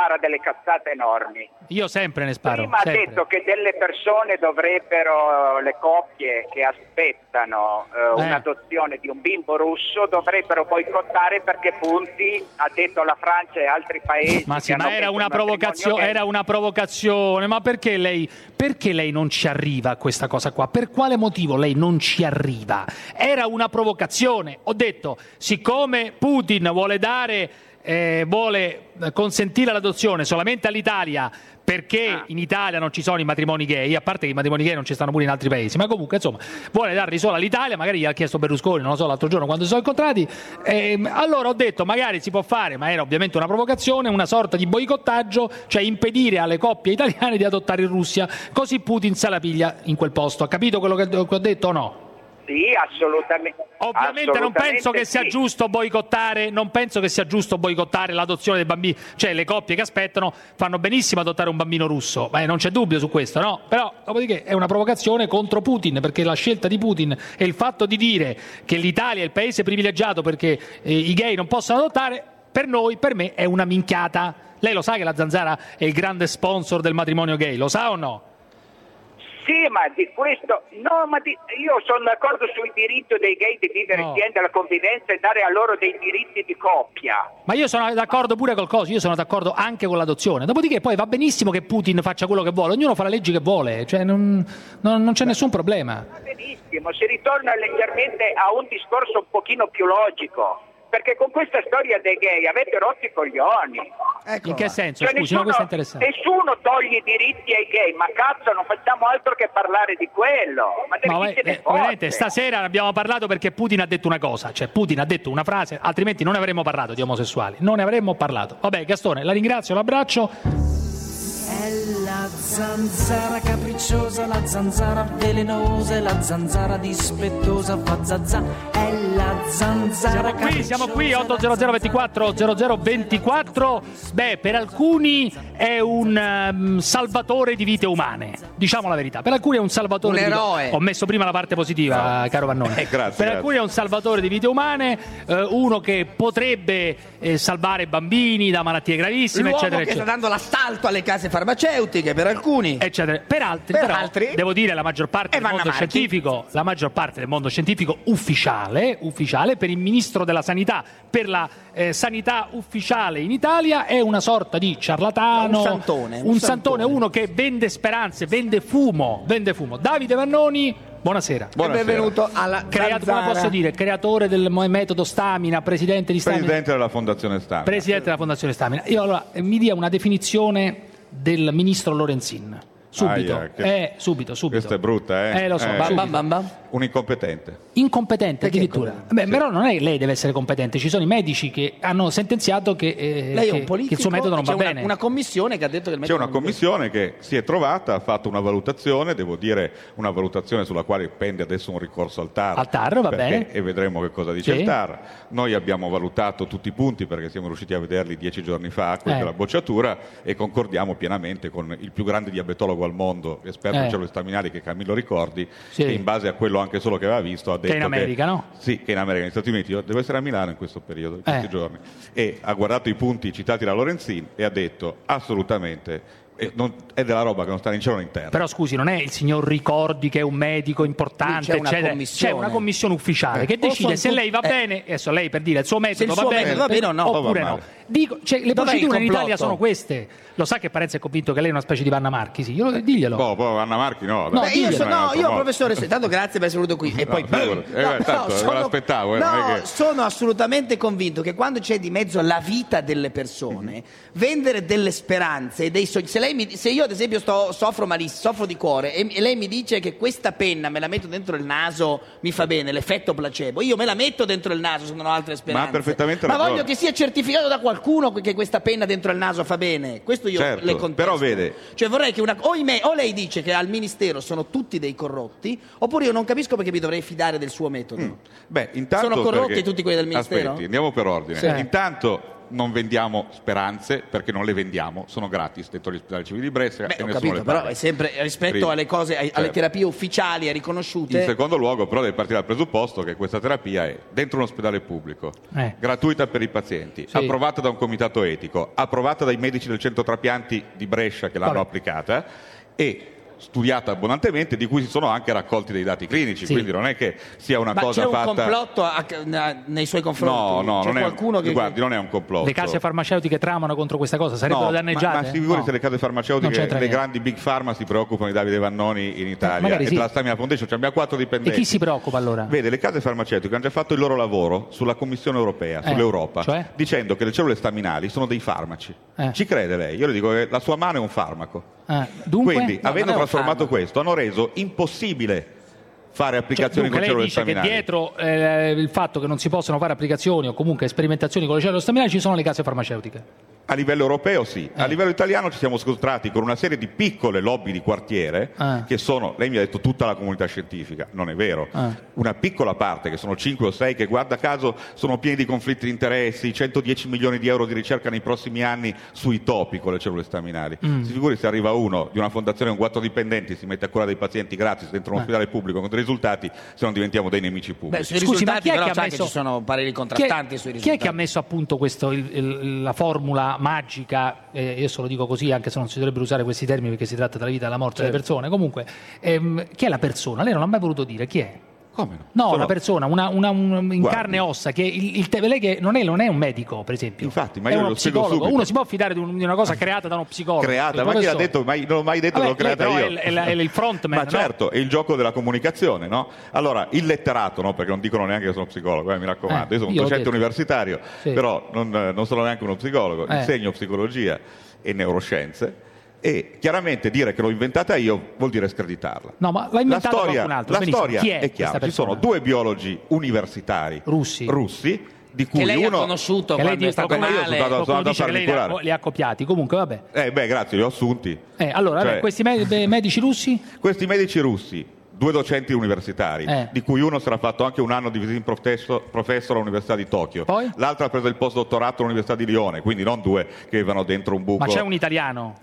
spara delle cazzate enormi. Io sempre ne sparo. Prima ha sempre. detto che delle persone dovrebbero, le coppie che aspettano eh, Eh. un'adozione di un bimbo russo, dovrebbero boicottare perché punti, ha detto la Francia e altri paesi. Ma che sì, ma era una, gay. era una provocazione. Ma perché lei, perché lei non ci arriva a questa cosa qua? Per quale motivo lei non ci arriva? Era una provocazione. Ho detto, siccome Putin vuole dare eh, vuole eh, consentire l'adozione solamente all'Italia perché Ah. in Italia non ci sono i matrimoni gay, a parte che i matrimoni gay non ci stanno pure in altri paesi, ma comunque insomma vuole darli solo all'Italia, magari gli ha chiesto Berlusconi, non lo so, l'altro giorno quando si sono incontrati, ehm, allora ho detto magari si può fare, ma era ovviamente una provocazione, una sorta di boicottaggio, cioè impedire alle coppie italiane di adottare in Russia, così Putin se la piglia in quel posto. Ha capito quello che ho detto o no? Sì, assolutamente. Ovviamente non penso che sia sì. giusto boicottare, non penso che sia giusto boicottare l'adozione dei bambini, cioè le coppie che aspettano fanno benissimo adottare un bambino russo, ma non c'è dubbio su questo, no? Però dopodiché è una provocazione contro Putin, perché la scelta di Putin e il fatto di dire che l'Italia è il paese privilegiato perché eh, i gay non possono adottare, per noi, per me è una minchiata. Lei lo sa che la Zanzara è il grande sponsor del matrimonio gay, lo sa o no? Sì, ma di questo no, ma di- io sono d'accordo sul diritto dei gay di vivere No. insieme alla convivenza e dare a loro dei diritti di coppia. Ma io sono d'accordo pure col coso, io sono d'accordo anche con l'adozione. Dopodiché poi va benissimo che Putin faccia quello che vuole, ognuno fa le leggi che vuole, cioè non, non- non c'è nessun problema. Va benissimo, si ritorna leggermente a un discorso un pochino più logico. Perché con questa storia dei gay avete rotto i coglioni. In che senso? Cioè, Scusi, nessuno, interessante. nessuno toglie i diritti ai gay, ma cazzo non facciamo altro che parlare di quello. Ma, Ma ne eh, ovviamente fotte? stasera ne abbiamo parlato perché Putin ha detto una cosa, cioè Putin ha detto una frase, altrimenti non avremmo parlato di omosessuali, non ne avremmo parlato. Vabbè, Gastone, la ringrazio, l'abbraccio. È la zanzara capricciosa, la zanzara velenosa, e la zanzara dispettosa, fa zazza. È la zanzara Qui siamo qui 800 24 0024. Beh, per alcuni è un ehm, salvatore di vite umane. Diciamo la verità. Per alcuni è un salvatore Un di vite eroe. Ho messo prima la parte positiva, caro Vannone. Eh, grazie, per grazie. alcuni è un salvatore di vite umane, eh, uno che potrebbe eh, salvare bambini da malattie gravissime, L'uomo eccetera, che sta eccetera. dando l'assalto alle case farmaceutiche per alcuni. Eccetera. Per altri, Per però, altri? devo dire, la maggior parte del mondo scientifico, la maggior parte del mondo scientifico ufficiale, ufficiale per il ministro della sanità, per la eh, sanità ufficiale in Italia è una sorta di ciarlatano, Un santone, un un santone, uno che vende speranze, vende fumo, vende fumo. Davide Vannoni, buonasera. Buonasera. E benvenuto alla Creato- come zanzara. posso dire, creatore del metodo Stamina, presidente di Stamina. Presidente della Fondazione Stamina. Presidente della Fondazione Stamina. Io allora mi dia una definizione del ministro Lorenzin. Subito, Aia, che- eh, subito, subito. Questa è brutta, eh? Eh, lo so, Eh, subito. Un incompetente. Incompetente addirittura. Beh, però non è che lei deve essere competente, ci sono i medici che hanno sentenziato che, eh, Lei è che- un politico. che il suo metodo non c'è va una, bene. una commissione che ha detto che il C'è metodo una va bene. commissione che si è trovata, ha fatto una valutazione, devo dire una valutazione sulla quale pende adesso un ricorso al TAR. Al TAR, va perché- bene. E vedremo che cosa dice Sì. il TAR. Noi abbiamo valutato tutti i punti perché siamo riusciti a vederli dieci giorni fa, quelli Eh. della bocciatura, e concordiamo pienamente con il più grande diabetologo al mondo, esperto Eh. in cellule staminali, che è Camillo Ricordi, Sì. che in base a quello anche solo che aveva visto ha detto Che in America, no? Sì, che in America, negli Stati Uniti. Io devo essere a Milano in questo periodo, in questi Eh. giorni. E ha guardato i punti citati da Lorenzin e ha detto assolutamente non- è della roba che non sta in cielo né in terra. Però scusi, non è il signor Ricordi che è un medico importante, c'è una. C'è una commissione ufficiale Eh. che decide sono se tutti- lei va eh. bene, adesso lei per dire il suo metodo il va suo bene, va bene o no? Oppure no. Dico, cioè, le procedure in Italia sono queste. Lo sa che Parenzo è convinto che lei è una specie di Vanna Marchi, sì, glielo- diglielo. Boh, boh, Anna Marchi no. No. Beh, io, so- no, io modo. professore, se- tanto grazie per essere venuto qui. E poi, figurati. Eh, tanto, l'aspettavo, eh, no, sono assolutamente convinto che quando c'è di mezzo la vita delle persone, vendere delle speranze e dei sogni. Se, lei mi- se io, ad esempio, sto- soffro malissimo, soffro di cuore e, e lei mi dice che questa penna me la metto dentro il naso, mi fa bene, l'effetto placebo. Io me la metto dentro il naso se non ho altre speranze. ha perfettamente Ma voglio che sia certificato da qualcuno che questa penna dentro il naso fa bene. Questo io Certo, le contesto. però vede- Cioè vorrei che una o, me- o lei dice che al ministero sono tutti dei corrotti, oppure io non capisco perché mi dovrei fidare del suo metodo. Beh, intanto Sono corrotti perché- tutti quelli del Ministero? Aspetti, andiamo per ordine. Sì. Intanto non vendiamo speranze perché non le vendiamo, sono gratis dentro gli ospedali civili di Brescia Beh, e ho capito, le però è sempre rispetto Prima. alle cose, ai- alle Certo. terapie ufficiali e riconosciute. In secondo luogo, però, deve partire dal presupposto che questa terapia è dentro un ospedale pubblico, Eh. gratuita per i pazienti, Sì. approvata da un comitato etico, approvata dai medici del centro trapianti di Brescia che l'hanno Vabbè. applicata e studiata abbondantemente, di cui si sono anche raccolti dei dati clinici, Sì. quindi non è che sia una Ma cosa c'è un fatta... complotto a- nei suoi confronti? No, no, c'è non è, qualcuno che... guardi, non è un complotto. Le case farmaceutiche tramano contro questa cosa? Sarebbero No, danneggiate? Ma, ma si figuri No. se le case farmaceutiche, le grandi big pharma si preoccupano di Davide Vannoni in Italia magari e sì. della Stamina Foundation, cioè abbiamo quattro E dipendenti. chi si preoccupa allora? Vede, le case farmaceutiche hanno già fatto il loro lavoro sulla Commissione europea, Eh, sull'Europa, cioè? dicendo che le cellule staminali sono dei farmaci. Eh. Ci crede lei? Io le dico che la sua mano è un farmaco. Eh, dunque? Quindi, avendo trasformato questo, hanno reso impossibile fare Cioè, applicazioni dunque, con lei cellule dice che staminali. dietro eh, il fatto che non si possono fare applicazioni o comunque sperimentazioni con le cellule staminali ci sono le case farmaceutiche. A livello europeo sì, Eh. a livello italiano ci siamo scontrati con una serie di piccole lobby di quartiere Eh. che sono, lei mi ha detto tutta la comunità scientifica, non è vero, Eh. una piccola parte che sono 5 o 6 che guarda caso sono pieni di conflitti di interessi, 110 milioni di euro di ricerca nei prossimi anni sui topi con le cellule staminali. Mm. Si figuri se arriva uno di una fondazione con quattro dipendenti, si mette a cura dei pazienti gratis dentro un Eh. ospedale pubblico con dei risultati, se non diventiamo dei nemici pubblici. Beh, sui Scusi, ma risultati chi è però che ha messo- che ci sono pareri Chi è, contrastanti sui chi è risultati. che ha messo a punto questo, il- il- la formula magica, eh, io se lo dico così anche se non si dovrebbero usare questi termini perché si tratta della vita e della morte delle Certo. persone, comunque ehm, chi è la persona? Lei non l'ha mai voluto dire, chi è? Come no? No, Sono- una persona, una, una- un- in Guardi. carne e ossa, che il, il te- lei che non è, non è un medico, per esempio. Infatti, ma io uno lo spiego subito. Uno si può fidare di, un- di una cosa creata da uno psicologo. creata, ma chi l'ha detto? Mai- non l'ho mai detto Vabbè, che l'ho creata io. è è è il frontman, Ma no? certo, è il gioco della comunicazione, no? Allora, il letterato, no? Perché non dicono neanche che sono psicologo, eh, mi raccomando. Eh, io sono un io docente universitario, Sì. però non, non sono neanche uno psicologo, Eh. insegno psicologia e neuroscienze. E chiaramente dire che l'ho inventata io vuol dire screditarla. No, ma l'ha La inventato storia, qualcun altro. la benissimo. storia è, è, chiara, ci sono due biologi universitari russi, di cui Che lei ha uno conosciuto Che lei è stato qualcuno, io sono andato- sono lei li ha, li ha copiati. Comunque, vabbè. Eh beh, grazie, li ho assunti. Eh, allora, vabbè, Cioè- questi me- beh, medici russi? Questi medici russi, due docenti universitari, Eh. di cui uno sarà fatto anche un anno di visiting professor, professor all'Università di Tokyo, Poi? l'altro ha preso il postdottorato all'Università di Lione, quindi non due che vanno dentro un buco. Ma c'è un italiano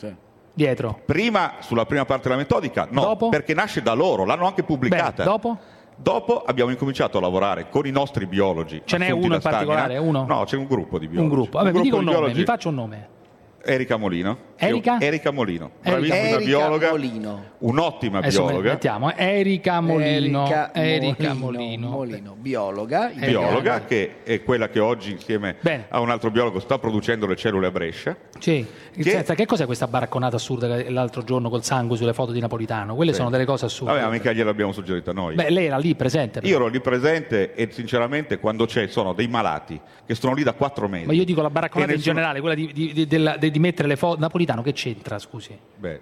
dietro. Prima, sulla prima parte della metodica, no, Dopo? perché nasce da loro, l'hanno anche pubblicata. Bene, dopo? Dopo abbiamo incominciato a lavorare con i nostri biologi. Ce n'è uno in particolare, Stamina. uno? No, c'è un gruppo di biologi. Un gruppo. Vabbè, mi dica un di nome, biologi. mi faccia un nome. Erika Molino. Erika? Erika Molino, Erika. bravissima Erika biologa, Molino. un'ottima Adesso biologa. mettiamo Erika Molino. Erika Erika Molino, Molino. Molino, biologa. biologa che è quella che oggi insieme a un altro biologo sta producendo le cellule a Brescia. Sì. Senta, che cos'è questa baracconata assurda che l'altro giorno col sangue sulle foto di Napolitano? Quelle Sì. sono delle cose assurde. Vabbè, ma mica gliel'abbiamo suggerita noi. Beh, lei era lì presente. Io ero lì presente e sinceramente quando c'è sono dei malati che sono lì da quattro mesi. Ma io dico la baracconata in nessuno- generale, quella di, di- di- della- di- di mettere le foto. Napolitano che c'entra, scusi? Beh,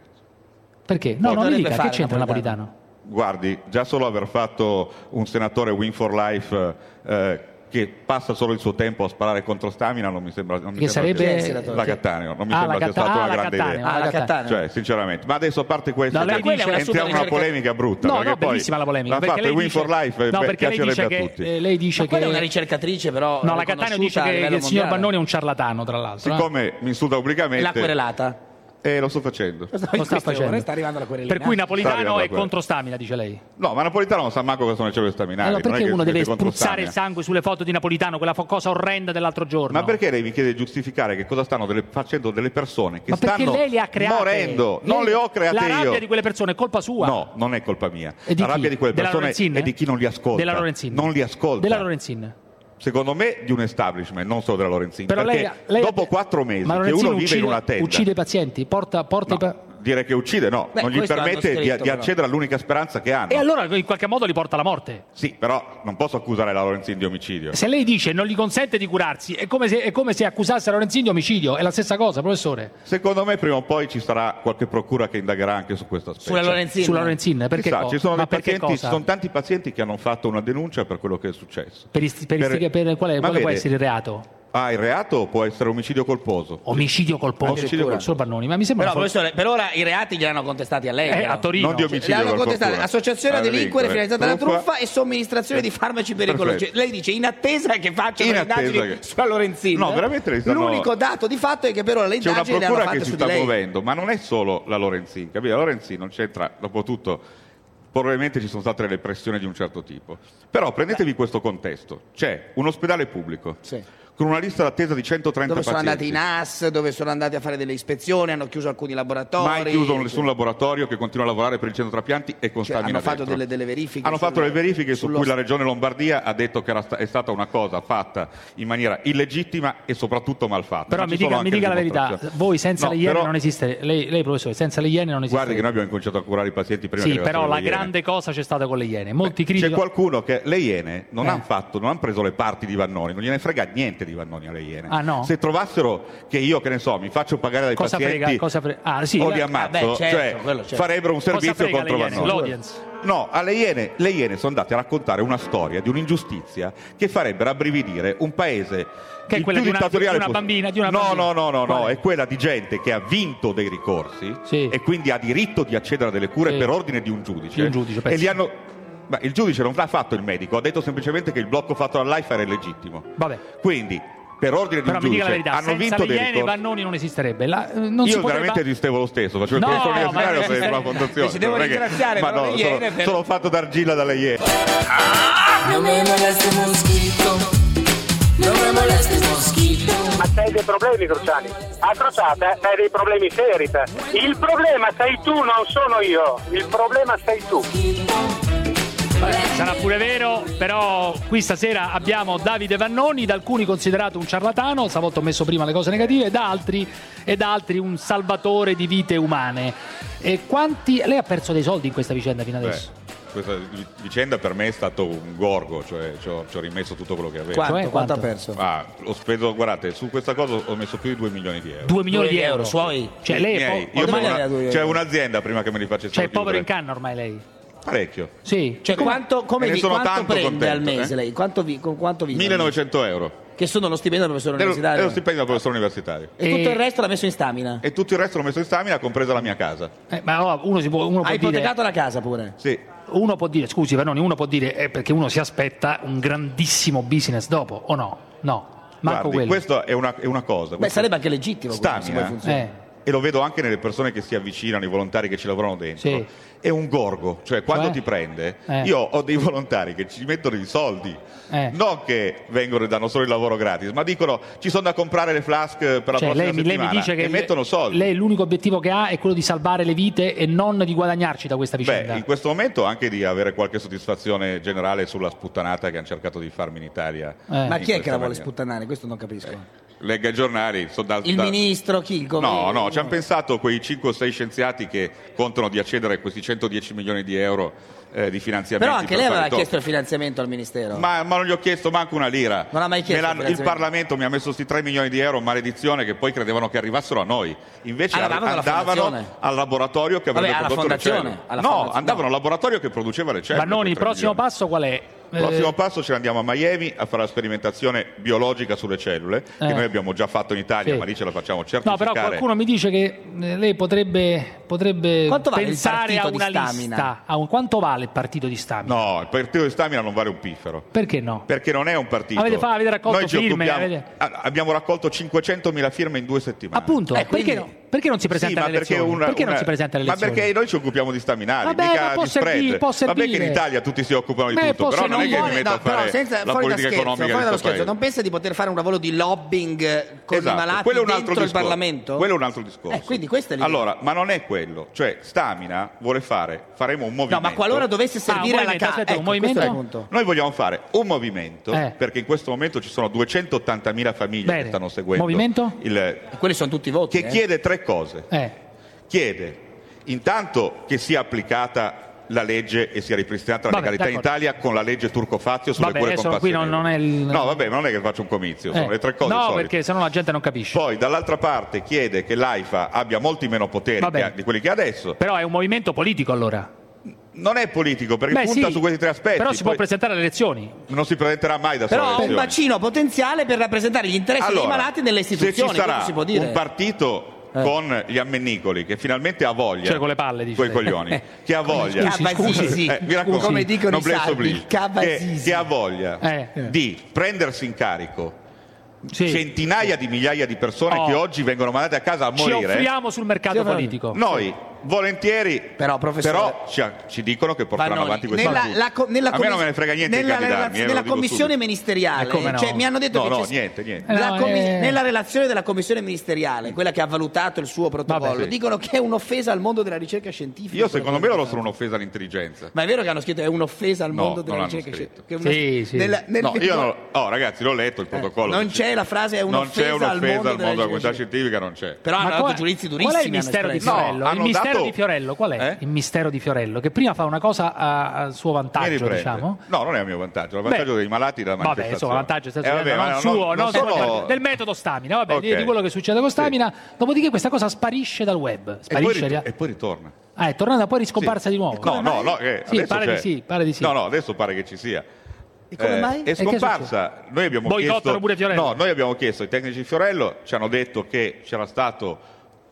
Perché? No, non mi dica, che c'entra Napolitano? Napolitano? Guardi, già solo aver fatto un senatore Win for Life eh, che passa solo il suo tempo a sparare contro Stamina non mi sembra non mi Che sembra sarebbe- sia- la Cattaneo, non mi Ah, sembra la sia Catta- stata ah, una grande Cattaneo, idea. ah, la Cattaneo. Cioè, sinceramente, ma adesso a parte questo, No, cioè, dice- entriamo in una polemica brutta No, no, bellissima la polemica. l'ha fatto Win dice- for Life e no, beh, dice piacerebbe a che, tutti. eh, lei dice Ma che è una ricercatrice però No, la Cattaneo dice che, il signor. Bannoni è un ciarlatano, tra l'altro. eh. Siccome mi insulta pubblicamente L'ha querelata? Eh, lo sto facendo. Lo sta facendo. Sta arrivando la querelina. Per cui Napolitano è contro Stamina, dice lei. No, ma Napolitano non sa manco che sono le cellule staminali. Allora non è perché che uno deve spruzzare il sangue sulle foto di Napolitano, quella fo- cosa orrenda dell'altro giorno? Ma perché lei mi chiede di giustificare che cosa stanno delle- facendo delle persone che Ma perché stanno lei le ha create? morendo? Lei- Non le ho create La rabbia io. di quelle persone è colpa sua. No, non è colpa mia. E di la chi? rabbia di quelle Della persone è di chi non li ascolta. Della Lorenzin? Non li ascolta. Della Lorenzin. Secondo me di un establishment, non solo della Lorenzin. Però perché lei, lei dopo quattro mesi Ma che uno vive uccide, in una tenda, uccide i pazienti, porta, porta i pa- dire che uccide no, Beh, non gli permette di, scritto, di però. accedere all'unica speranza che hanno. E allora in qualche modo li porta alla morte. Sì, però non posso accusare la Lorenzin di omicidio. Se lei dice non gli consente di curarsi, è come se, è come se accusasse Lorenzin di omicidio, è la stessa cosa, professore. Secondo me prima o poi ci sarà qualche procura che indagherà anche su questo aspetto. Sulla Lorenzin? Sulla Lorenzin, perché Chissà, co- ci sono, pazienti, ci sono tanti pazienti che hanno fatto una denuncia per quello che è successo. Per, isti- per istiga- per quale, quale può vede- essere il reato? Ah, il reato può essere omicidio colposo. Omicidio colposo. Omicidio colposo. Professor Bannoni, ma mi sembra Però una professore, per ora i reati gliel'hanno contestati a lei. Eh, a Torino. Non di omicidio, Le contestate fortuna. associazione a A delinquere delinquere, finalizzata alla truffa. e somministrazione di farmaci pericolosi. Perfetto. Lei dice in attesa che facciano In le attesa indagini che- sulla Lorenzin. No, veramente le stanno- L'unico dato di fatto è che per ora le C'è una indagini le hanno procura fatte che si su di sta lei. muovendo, ma non è solo la Lorenzin, capito? La Lorenzin non c'entra, dopo tutto, probabilmente ci sono state delle pressioni di un certo tipo. Però prendetevi questo contesto. C'è un ospedale pubblico con una lista d'attesa di 130 Dove sono pazienti. andati i NAS, dove sono andati a fare delle ispezioni, hanno chiuso alcuni laboratori. Mai chiuso nessun laboratorio che continua a lavorare per il centro trapianti e con Cioè, Stamina hanno fatto delle, delle verifiche. Hanno fatto sul- le verifiche su cui la Regione Lombardia ha detto che era sta- è stata una cosa fatta in maniera illegittima e soprattutto malfatta. Però Ma mi sono dica, mi dica la verità, voi senza No, le iene però- non esiste, lei, lei professore, senza le iene non esiste. Guardi che noi abbiamo cominciato a curare i pazienti prima Sì, che però la grande cosa c'è stata con le iene. Molti C'è criticano. qualcuno che le iene non Eh. hanno fatto, non hanno preso le parti di Vannoni, non gliene frega niente di Vannoni alle iene. Ah, no? Se trovassero che io, che ne so, mi faccio pagare dai Cosa pazienti frega? Cosa frega? Ah, sì, o li ammazzo, beh, certo, cioè quello certo. farebbero un servizio contro? Vannoni. L'audience. No, alle iene, le iene sono andate a raccontare una storia di un'ingiustizia che farebbe rabbrividire un paese Che è quella più di una- di una bambina, di una no, bambina. no, no, no, no, Quale? è quella di gente che ha vinto dei ricorsi e quindi ha diritto di accedere a delle cure Sì. per ordine di un giudice. Di un giudice, e li hanno ma il giudice non l'ha fatto il medico, ha detto semplicemente che il blocco fatto dall'AIFA era illegittimo. Vabbè. Quindi, per ordine di Però un mi dica giudice, la verità, hanno senza vinto le dei ricorsi. Vannoni non esisterebbe. La- eh, non si Io potrebbe- veramente esistevo lo stesso, facevo il No, professore ma universitario, non facevo una esiste- fondazione. Ci devo non è che- ringraziare, ma però, no, le sono, iene per- sono fatto d'argilla dalle iene. No me molestes mosquito, no me molestes mosquito. Ma sei dei problemi, Cruciani. A Crociata hai dei problemi seri te. Il problema sei tu, non sono io. Il problema sei tu. Sarà pure vero, però qui stasera abbiamo Davide Vannoni, da alcuni considerato un ciarlatano, stavolta ho messo prima le cose negative, da altri, e da altri un salvatore di vite umane. E quanti... Lei ha perso dei soldi in questa vicenda fino adesso? Beh, questa vi- vicenda per me è stato un gorgo, cioè ci ho, ci ho rimesso tutto quello che avevo. Quanto? Cioè, Quanto ha quanto? perso? Ah, ho speso, guardate, su questa cosa ho messo più di 2 milioni di euro. 2 milioni di Due euro. euro, suoi? Cioè lei è, po- ormai una- c'è un'azienda prima che me li facessero cioè, è povero in canna ormai lei. Parecchio. Sì. Cioè, quanto, come E ne vi- sono quanto prende al contento, mese eh? lei? Quanto vi, con quanto vive? 1900 euro. Che sono lo stipendio del professore universitario? è lo stipendio da professore universitario. E tutto il resto l'ha messo in stamina? E tutto il resto l'ho messo in stamina, compresa la mia casa. Eh, ma allora uno, si può, uno può Hai dire... ipotecato la casa pure? Sì. Uno può dire, scusi Vannoni, uno può dire eh, perché uno si aspetta un grandissimo business dopo, o no? No, manco Guardi, quello. questa è una, è una cosa. Beh, Questo- sarebbe anche legittimo Stamina, funziona. E lo vedo anche nelle persone che si avvicinano, i volontari che ci lavorano dentro, Sì. è un gorgo. Cioè, quando Cioè? ti prende, Eh. io ho dei volontari che ci mettono i soldi. Eh. Non che vengono e danno solo il lavoro gratis, ma dicono ci sono da comprare le flask per la Cioè, prossima lei, mi- lei mi settimana dice che e mettono soldi. lei l'unico obiettivo che ha è quello di salvare le vite e non di guadagnarci da questa vicenda. Beh, in questo momento anche di avere qualche soddisfazione generale sulla sputtanata che hanno cercato di farmi in Italia. Eh. Ma chi è che la vuole maniera. sputtanare? Questo non capisco. Legga i giornali. so da- Il da- ministro, chi? Il No, governo? no, ci hanno pensato quei 5 o 6 scienziati che contano di accedere a questi 110 milioni di euro eh, di finanziamenti. Però anche per lei aveva il top. chiesto il finanziamento al ministero. Ma, ma non gli ho chiesto manco una lira. Non ha mai chiesto il il finanziamento? Parlamento mi ha messo questi 3 milioni di euro, maledizione, che poi credevano che arrivassero a noi. Invece Ah, andavano al laboratorio che Vabbè, avrebbe alla prodotto le cellule. no, fondazione, andavano al laboratorio che produceva le cellule. Vannoni, il per tre prossimo milioni. passo qual è? Il prossimo Eh, passo ce ne andiamo a Miami a fare la sperimentazione biologica sulle cellule, Eh. che noi abbiamo già fatto in Italia, Sì. ma lì ce la facciamo No, certificare. però qualcuno mi dice che eh, lei potrebbe, potrebbe Quanto vale pensare a partito di una Stamina? lista. A un- quanto vale il partito di Stamina? No, il partito di stamina non vale un piffero. Perché no? Perché non è un partito. Avete fa- avete raccolto Noi firme, avete- a- Abbiamo raccolto 500.000 firme in due settimane. Appunto, Eh, quindi- perché, no? Perché non si presenta Sì, alle ma perché, elezioni? una- perché non una- si presenta alle Ma elezioni? perché noi ci occupiamo di staminali, Vabbè, mica ma di spread. servire- può Vabbè che in. Italia tutti si occupano di Beh, tutto, però non è che servire. mi metto a No, però fare senza, la politica scherzo, economica fuori scherzo, paese. non pensa di poter fare un lavoro di lobbying con Esatto, i malati un dentro altro il discorso. Parlamento? Quello è un altro discorso. Eh, quindi questo è l'idea. Allora, ma non è quello. Cioè, Stamina vuole fare, faremo un movimento. No, ma qualora dovesse servire Ah, un alla casa, un ecco, il movimento? Noi vogliamo fare un movimento, Eh. perché in questo momento ci sono 280.000 famiglie che stanno seguendo. Movimento? il- quelli sono tutti i voti. che eh. chiede tre cose. Eh, Chiede intanto che sia applicata la legge e sia ripristinata la Vabbè, legalità in d'accordo. Italia con la legge Turco-Fazio sulle Vabbè, cure compassionevoli. non- non è il- No, vabbè, ma non è che faccio un comizio, sono eh. le tre cose No, solite. perché sennò la gente non capisce. Poi dall'altra parte chiede che l'AIFA abbia molti meno poteri che di quelli che ha adesso. Però è un movimento politico allora. Non è politico perché Beh, punta sì, su questi tre aspetti. Però si può poi presentare alle elezioni. non si presenterà mai da Però solo ha un bacino potenziale per rappresentare gli interessi dei Allora, malati nelle istituzioni, Se ci sarà questo si può dire. un partito Eh. con gli ammennicoli che finalmente ha voglia Cioè con le palle, dice lei. coglioni che ha voglia Scusi, Eh, vi racconto, come dicono i oblige, che, che ha voglia Eh. di prendersi in carico Sì. centinaia di migliaia di persone Oh. che oggi vengono mandate a casa a Ci morire offriamo sul mercato Sì, politico. noi volentieri, Però, professore- però ci, ci dicono che porteranno Vannoni, avanti questa nella, la co- nella A me non me ne frega niente nella, relaz- eh, nella commissione subito. ministeriale Eh, come no? cioè, mi hanno detto No, che no, c'è- niente, niente. commi- eh. nella relazione della commissione ministeriale quella che ha valutato il suo protocollo Vabbè, sì. dicono che è un'offesa al mondo della ricerca scientifica Io secondo me loro sono un'offesa all'intelligenza. ma è vero che hanno scritto è un'offesa al mondo della ricerca scientifica che è una- Sì, sì. nella- nel- No, io non, oh, ragazzi, l'ho letto il protocollo. non c'è la frase è un'offesa, al mondo della, comunità scientifica, non c'è. però hanno dato giudizi durissimi Qual è il mistero di. Fiorello? il hanno mistero di Fiorello qual è? Eh? Il mistero di Fiorello, che prima fa una cosa a, a suo vantaggio, diciamo. No, non è a mio vantaggio, è a vantaggio Beh, dei malati della Vabbè, manifestazione. insomma, vantaggio Eh, vabbè, ma non non- suo, non non sono- del metodo stamina, vabbè, di, Ok. di quello che succede con stamina. Dopodiché questa cosa sparisce dal web. E poi, Sparisce. rit- e poi ritorna. ah, è tornata poi riscomparsa di nuovo. No, no, no, eh, Sì, pare di sì, pare di sì. No, no, adesso pare che ci sia. E come Eh, mai? È è scomparsa. Noi abbiamo Boicottano chiesto, pure Fiorello? No, noi abbiamo chiesto ai tecnici di Fiorello, ci hanno detto che c'era stato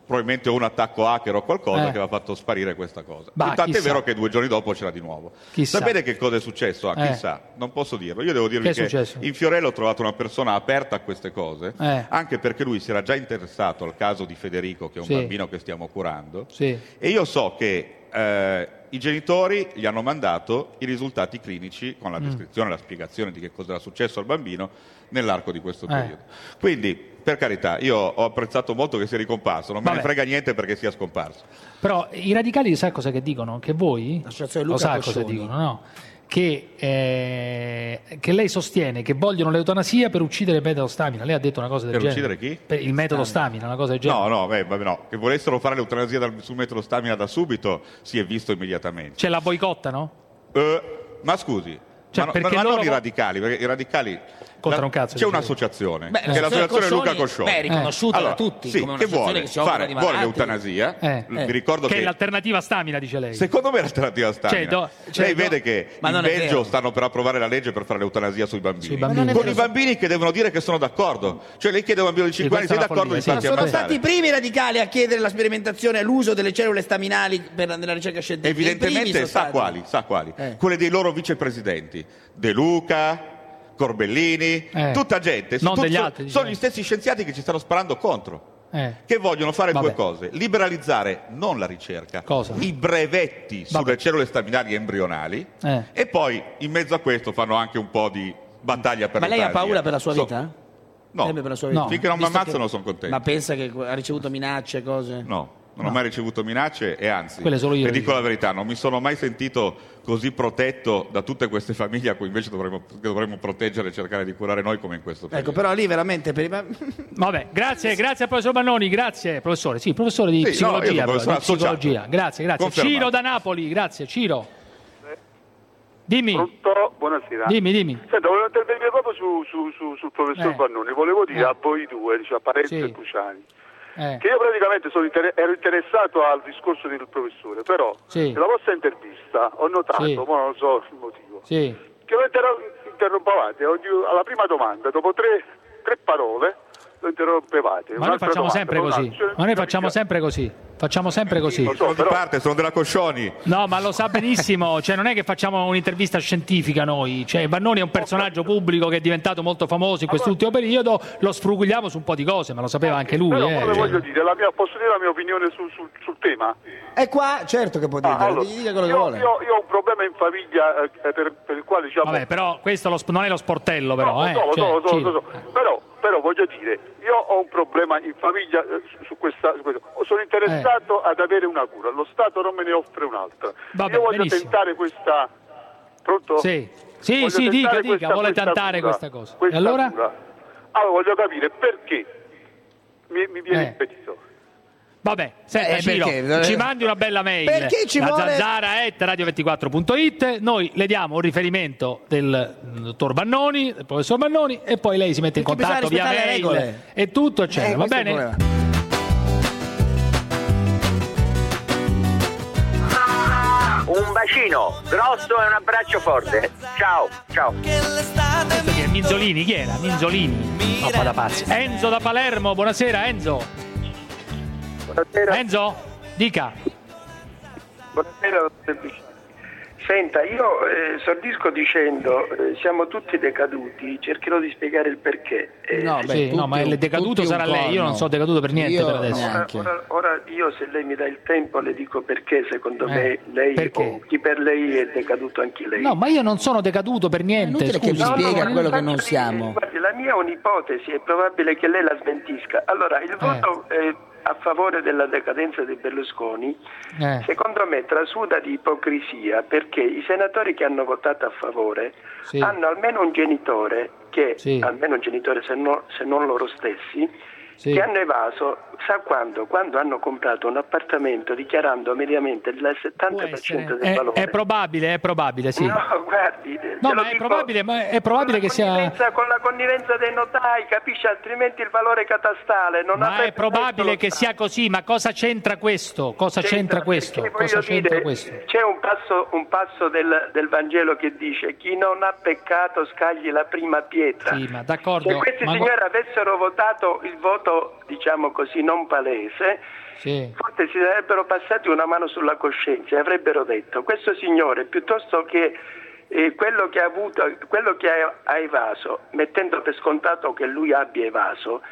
probabilmente un attacco hacker o qualcosa Eh. che aveva fatto sparire questa cosa. Bah, Tant'è chissà. vero che due giorni dopo c'era di nuovo. Chissà. Sapete che cosa è successo? Ah, Eh. chissà, non posso dirlo. Io devo dirvi Che è che in Fiorello ho trovato una persona aperta a queste cose, Eh. anche perché lui si era già interessato al caso di Federico, che è un Sì. bambino che stiamo curando. Sì. E io so che eh, i genitori gli hanno mandato i risultati clinici con la Mm. descrizione, la spiegazione di che cosa era successo al bambino nell'arco di questo Eh. periodo. Quindi, per carità, io ho apprezzato molto che sia ricomparso, non me Vabbè. ne frega niente perché sia scomparso. Però i radicali sa cosa che dicono? Che voi L'associazione lo Luca sa cosa Coscioni. dicono, no? Che, eh, che lei sostiene che vogliono l'eutanasia per uccidere il metodo stamina. Lei ha detto una cosa del Per genere. uccidere chi? Per il metodo stamina, una cosa del genere. No, no, beh, vabbè, no, che volessero fare l'eutanasia dal- sul metodo stamina da subito si è visto immediatamente. C'è la boicottano? Eh, ma scusi, Cioè, ma, no- perché ma non loro- i radicali, perché i radicali Contro la- un cazzo, c'è un'associazione, Beh, che è l'associazione l'associazione Luca Coscioni, Coscioni. beh, è riconosciuta Allora, da tutti sì, come che un'associazione vuole che si occupa fare, di vuole l'eutanasia. Eh, Vi ricordo che che, è l'alternativa stamina, dice lei. secondo me l'alternativa stamina. Cioè, do- cioè, lei do- vede che Ma in è Belgio stanno per approvare la legge per fare l'eutanasia sui bambini. Sui bambini. È Con i bambini che devono dire che sono d'accordo. Cioè lei chiede a un bambino di 5 anni, questa sei è d'accordo di follia, farti sì, sono stati i primi radicali a chiedere la sperimentazione e l'uso delle cellule staminali per, nella ricerca scientifica. Evidentemente sa quali, sa quali. Eh. Quelle dei loro vicepresidenti. De Luca, Corbellini, Eh. tutta gente. Non Tut- degli altri, Sono diciamo. gli stessi scienziati che ci stanno sparando contro. Eh. Che vogliono fare Vabbè. due cose: liberalizzare non la ricerca, Cosa? i brevetti sulle Vabbè. cellule staminali embrionali, Eh. e poi in mezzo a questo fanno anche un po' di battaglia per Ma lei ha paura per la sua So- vita? No, la sua vita? No. finché non mi ammazzano che- sono contento. Ma pensa che ha ricevuto minacce, cose? No, non ho mai ricevuto minacce e anzi, Quelle solo io le dico dico. la verità, non mi sono mai sentito così protetto da tutte queste famiglie a cui invece dovremmo, che dovremmo proteggere e cercare di curare noi come in questo periodo. Ecco, però lì veramente per Vabbè, grazie, grazie al professor Bannoni, grazie professore, sì, professore di Sì, no, psicologia, io sono però, di professore psicologia. Grazie, grazie. Confermato. Ciro da Napoli, grazie, Ciro. Dimmi, Pronto? Buonasera. dimmi, dimmi. Senta, volevo intervenire proprio su, su- su- sul professor Eh. Vannoni. Volevo dire Eh. a voi due, diciamo, a Parenzo Sì. e Cruciani, Eh, che io praticamente inter- ero interessato al discorso del professore, però Sì. nella vostra intervista ho notato, Sì. ma non so il motivo, sì, che lo inter- interrompevate ogni- alla prima domanda, dopo tre, tre parole lo interrompevate. ma noi facciamo domanda, sempre così, ma noi facciamo sempre così, facciamo sempre così. Sono di parte, sono della Coscioni. No, ma lo sa benissimo, cioè non è che facciamo un'intervista scientifica noi, cioè Vannoni è un personaggio pubblico che è diventato molto famoso in quest'ultimo periodo, lo sfrugugliamo su un po' di cose, ma lo sapeva anche lui. Però eh, come cioè. voglio dire, la mia- posso dire la mia opinione sul, sul- sul tema? È qua, certo che può dire, Ah, allora, io, vuole. io- io ho un problema in famiglia eh, per, per il quale diciamo Vabbè, però questo lo non è lo sportello però, No, eh. lo so, cioè, lo so, lo so, Ciro. lo so. Però, però voglio dire, io ho un problema in famiglia eh, su, questa, su questo. Sono interessato ad avere una cura, lo Stato non me ne offre un'altra. Vabbè, io voglio benissimo. tentare questa. Pronto? Sì, sì, Voglio sì, dica, dica, questa- vuole questa tentare cura, questa cosa. questa allora? Allora voglio capire perché mi, mi viene Eh. impedito. Vabbè, senta Eh, Ciro, perché? ci mandi una bella mail. Perché ci la vuole- zanzara at radio24.it, noi le diamo un riferimento del mm, dottor Bannoni, del professor Bannoni, e poi lei si mette in Perché contatto via mail regole. e tutto, eccetera. Eh, Va è bene? Un bacino grosso e un abbraccio forte. Ciao, ciao. È? Minzolini, chi era? Minzolini. Troppa da pazzi. Enzo da Palermo, buonasera Enzo. Buonasera. Enzo, dica. Buonasera. Senta, io eh, sordisco dicendo eh, siamo tutti decaduti, cercherò di spiegare il perché. Eh, No, Sì, no, ma il decaduto tutti sarà lei, io non corno. so decaduto per niente Io per adesso. Ora, ora- ora io se lei mi dà il tempo le dico perché secondo Eh, me lei perché? o chi per lei è decaduto anche lei. No, ma io non sono decaduto per niente. che mi spiega quello che non siamo. Guardi, la mia è un'ipotesi, è probabile che lei la smentisca. Allora, il voto eh, a favore della decadenza di Berlusconi, Eh. secondo me, trasuda di ipocrisia perché i senatori che hanno votato a favore Sì. hanno almeno un genitore, che, Sì. almeno un genitore se, no- se non loro stessi, Sì. che hanno evaso, sa quando? Quando hanno comprato un appartamento dichiarando mediamente il 70% del È, valore. è probabile, è probabile, sì. No, guardi, No, ma è probabile, ma è probabile che sia. con la connivenza dei notai, capisce? Altrimenti il valore catastale non Ma avrebbe è probabile che sia così, ma cosa c'entra questo? Cosa c'entra questo? Stato. Cosa c'entra dire, questo? C'è un passo, un passo del, del Vangelo che dice chi non ha peccato scagli la prima pietra. Sì, ma d'accordo. Se questi ma- signori avessero votato il voto, diciamo così, non palese, Sì. forse si sarebbero passati una mano sulla coscienza e avrebbero detto questo signore piuttosto che eh, quello che ha avuto, quello che ha, ha evaso, mettendo per scontato che lui abbia evaso,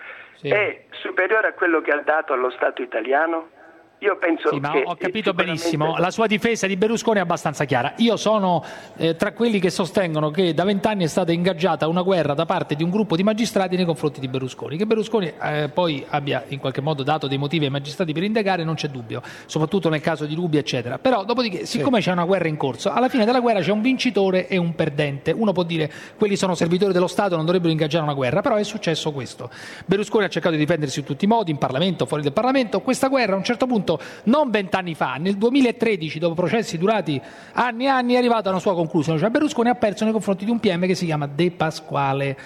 è superiore a quello che ha dato allo Stato italiano? Io penso Sì, ma che ho capito sicuramente- benissimo. La sua difesa di Berlusconi è abbastanza chiara. Io sono eh, tra quelli che sostengono che da vent'anni è stata ingaggiata una guerra da parte di un gruppo di magistrati nei confronti di Berlusconi. Che Berlusconi eh, poi abbia in qualche modo dato dei motivi ai magistrati per indagare non c'è dubbio, soprattutto nel caso di Rubi, eccetera. Però, dopodiché, siccome c'è una guerra in corso, alla fine della guerra c'è un vincitore e un perdente. Uno può dire quelli sono servitori dello Stato, non dovrebbero ingaggiare una guerra, però è successo questo. Berlusconi ha cercato di difendersi in tutti i modi, in Parlamento, fuori dal Parlamento. Questa guerra a un certo punto, non vent'anni fa, nel 2013, dopo processi durati anni e anni, è arrivata a una sua conclusione. Cioè Berlusconi ha perso nei confronti di un PM che si chiama De Pasquale.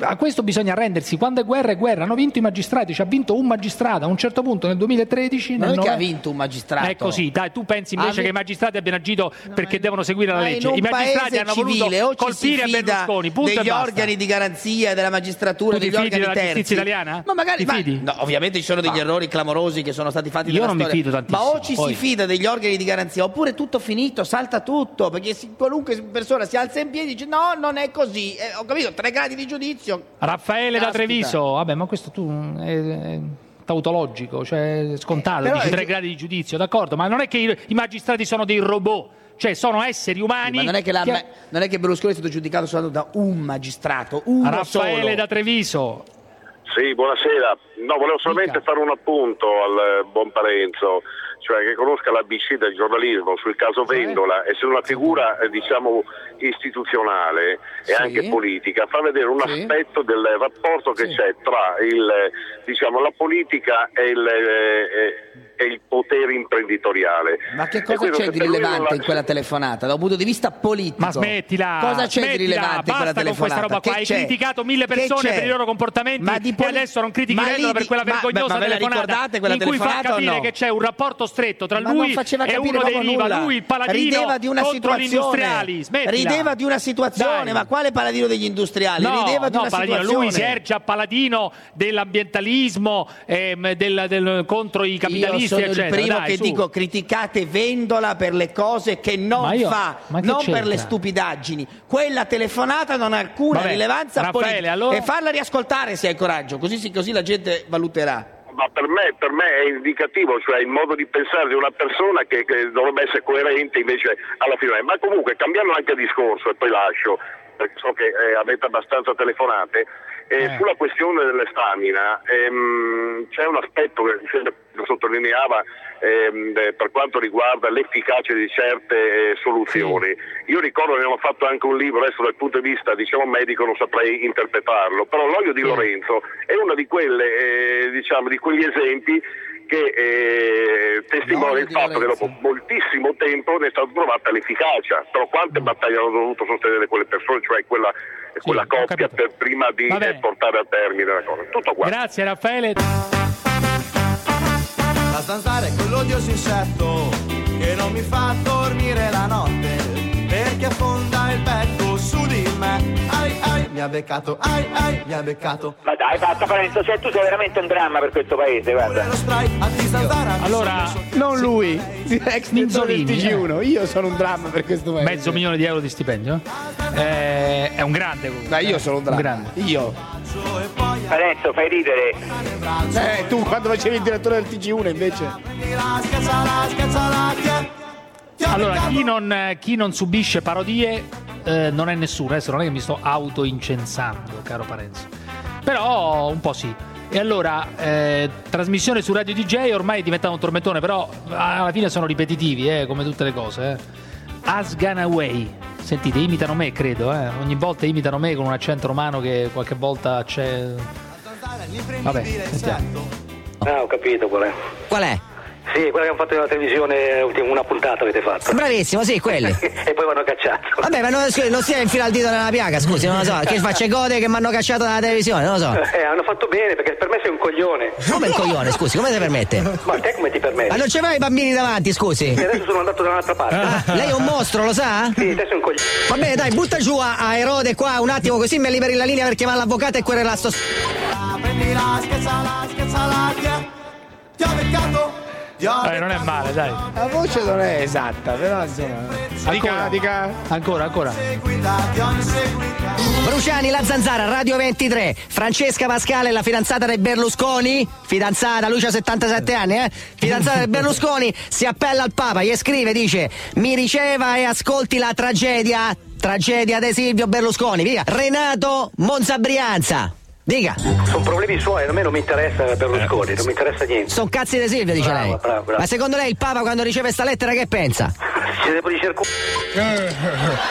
A questo bisogna arrendersi. Quando è guerra è guerra. Hanno vinto i magistrati, ci ha vinto un magistrato. A un certo punto nel 2013... Non nel è che ha vinto un magistrato. È così, dai, tu pensi invece vi- che i magistrati abbiano agito perché devono seguire la Ma legge. I magistrati hanno civile voluto colpire Berlusconi, punto degli organi di garanzia della magistratura, Tu degli organi della terzi. giustizia italiana? Ma magari ma- no, ovviamente ci sono degli errori clamorosi che sono stati fatti Io non mi storia. fido tantissimo, Ma o ci poi. si fida degli organi di garanzia oppure tutto finito, salta tutto, perché qualunque persona si alza in piedi e dice "No, non è così". Eh, ho capito, tre gradi di giudizio. Raffaele da. Treviso, vabbè, ma questo tu è, è tautologico, cioè scontato, dici tre gradi di giudizio, d'accordo, ma non è che i, i magistrati sono dei robot, cioè sono esseri umani. Ma non è che, la- che- non è che Berlusconi è stato giudicato soltanto da un magistrato, uno Raffaele solo. da Treviso. Sì, buonasera. No, volevo solamente fare un appunto al eh, buon Parenzo, cioè che conosca l'ABC del giornalismo sul caso Vendola e se una figura eh, diciamo istituzionale e anche politica fa vedere un aspetto del rapporto che c'è tra il, eh, diciamo, la politica e il, eh, e il potere imprenditoriale. Ma che E cosa c'è di rilevante la- in quella telefonata da un punto di vista politico? Ma smettila! Cosa c'è smettila, di rilevante in quella basta con questa telefonata? roba qua. Hai c'è? criticato mille persone per i loro comportamenti Ma di e poli- adesso non critichi Ma lì Vendola per quella ma- vergognosa ma ve la telefonata ricordate quella in cui fa capire no? che c'è un rapporto stretto tra Ma non lui faceva e capire uno dei Riva, nulla. lui il paladino Rideva di una contro gli situazione. industriali. Smettila. Rideva di una situazione, Dai. ma quale paladino degli industriali? No, Rideva di no, una paladino, situazione. lui si erge paladino dell'ambientalismo ehm, del- del- contro i capitalisti, sono eccetera. il primo Dai, che su. dico criticate Vendola per le cose che non Ma io- fa, ma che non per c'entra? le stupidaggini. Quella telefonata non ha alcuna Vabbè, rilevanza Raffaele, politica. allora- E farla riascoltare se hai coraggio, così, sì- così la gente valuterà. Ma per me, per me è indicativo, cioè il modo di pensare di una persona che, che dovrebbe essere coerente invece alla fine. Ma comunque cambiando anche discorso e poi lascio, perché so che eh, avete abbastanza telefonate, eh, sulla questione delle stamina ehm, c'è un aspetto che lo sottolineava ehm, eh, per quanto riguarda l'efficacia di certe eh, soluzioni. Io ricordo che abbiamo fatto anche un libro, adesso dal punto di vista diciamo medico non saprei interpretarlo, però l'olio di Lorenzo è uno di, quelle, eh, diciamo, di quegli esempi che eh, testimonia il fatto che dopo moltissimo tempo ne è stata trovata l'efficacia. Però quante battaglie hanno dovuto sostenere quelle persone, cioè quella, quella coppia per prima di Vabbè. portare a termine la cosa. Tutto qua. Grazie Raffaele. La zanzara è quell'odioso insetto che non mi fa dormire mi ha beccato, ai ai, mi ha beccato. Ma dai, basta Parenzo, se tu sei veramente un dramma per questo paese, guarda. Allora, Non lui, ex Ninzolini, del TG1. Io sono un dramma per questo paese. mezzo milione di euro di stipendio. Eh, è un grande comunque. Dai, io sono un dramma. grande. Io. Parenzo, fai ridere. Eh, tu quando facevi il direttore del TG1 invece. Allora, chi non, chi non subisce parodie eh, non è nessuno, adesso non è che mi sto auto-incensando, caro Parenzo. Però un po' sì. E allora, eh, trasmissione su Radio DJ ormai è diventata un tormentone, però alla fine sono ripetitivi, eh, come tutte le cose. Eh. As Gone Away. Sentite, imitano me, credo, eh. Ogni volta imitano me con un accento romano che qualche volta c'è... Vabbè, sentiamo. Ah, ho capito qual è. Qual è? Sì, quella che hanno fatto nella televisione, una puntata avete fatto. Bravissimo, sì, quelli. e poi vanno cacciato. Vabbè, ma non, scusi, non stia infila il dito nella piaga, scusi, non lo so. Che faccia gode che mi hanno cacciato dalla televisione, non lo so. Eh, hanno fatto bene, perché per me sei un coglione. Come il coglione, scusi, come si permette? Ma te come ti permetti? Ma non c'aveva i bambini davanti, scusi. E adesso sono andato da un'altra parte. Ah, lei è un mostro, lo sa? Sì, te sei un coglione. Va bene, dai, butta giù a, a Erode qua un attimo così mi liberi la linea per chiamare l'avvocato e querela sto. Prendila, scherzala, scherzala, ti ha- ti ha beccato. Eh, non è male, dai. La voce non è esatta, però insomma. Ancora, ancora, ancora. Bruciani, la zanzara, Radio 23. Francesca Pascale, la fidanzata del Berlusconi. Fidanzata, lui ha 77 anni, eh? Fidanzata del Berlusconi, si appella al Papa, gli scrive, dice: Mi riceva e ascolti la tragedia. Tragedia di Silvio Berlusconi, via. Renato Monza Brianza. Dica. Sono problemi suoi, a me non mi interessa Berlusconi, non mi interessa niente. Sono cazzi di Silvio, dice Bravo, lei. bravo, bravo. Ma secondo lei il Papa quando riceve sta lettera che pensa? Dire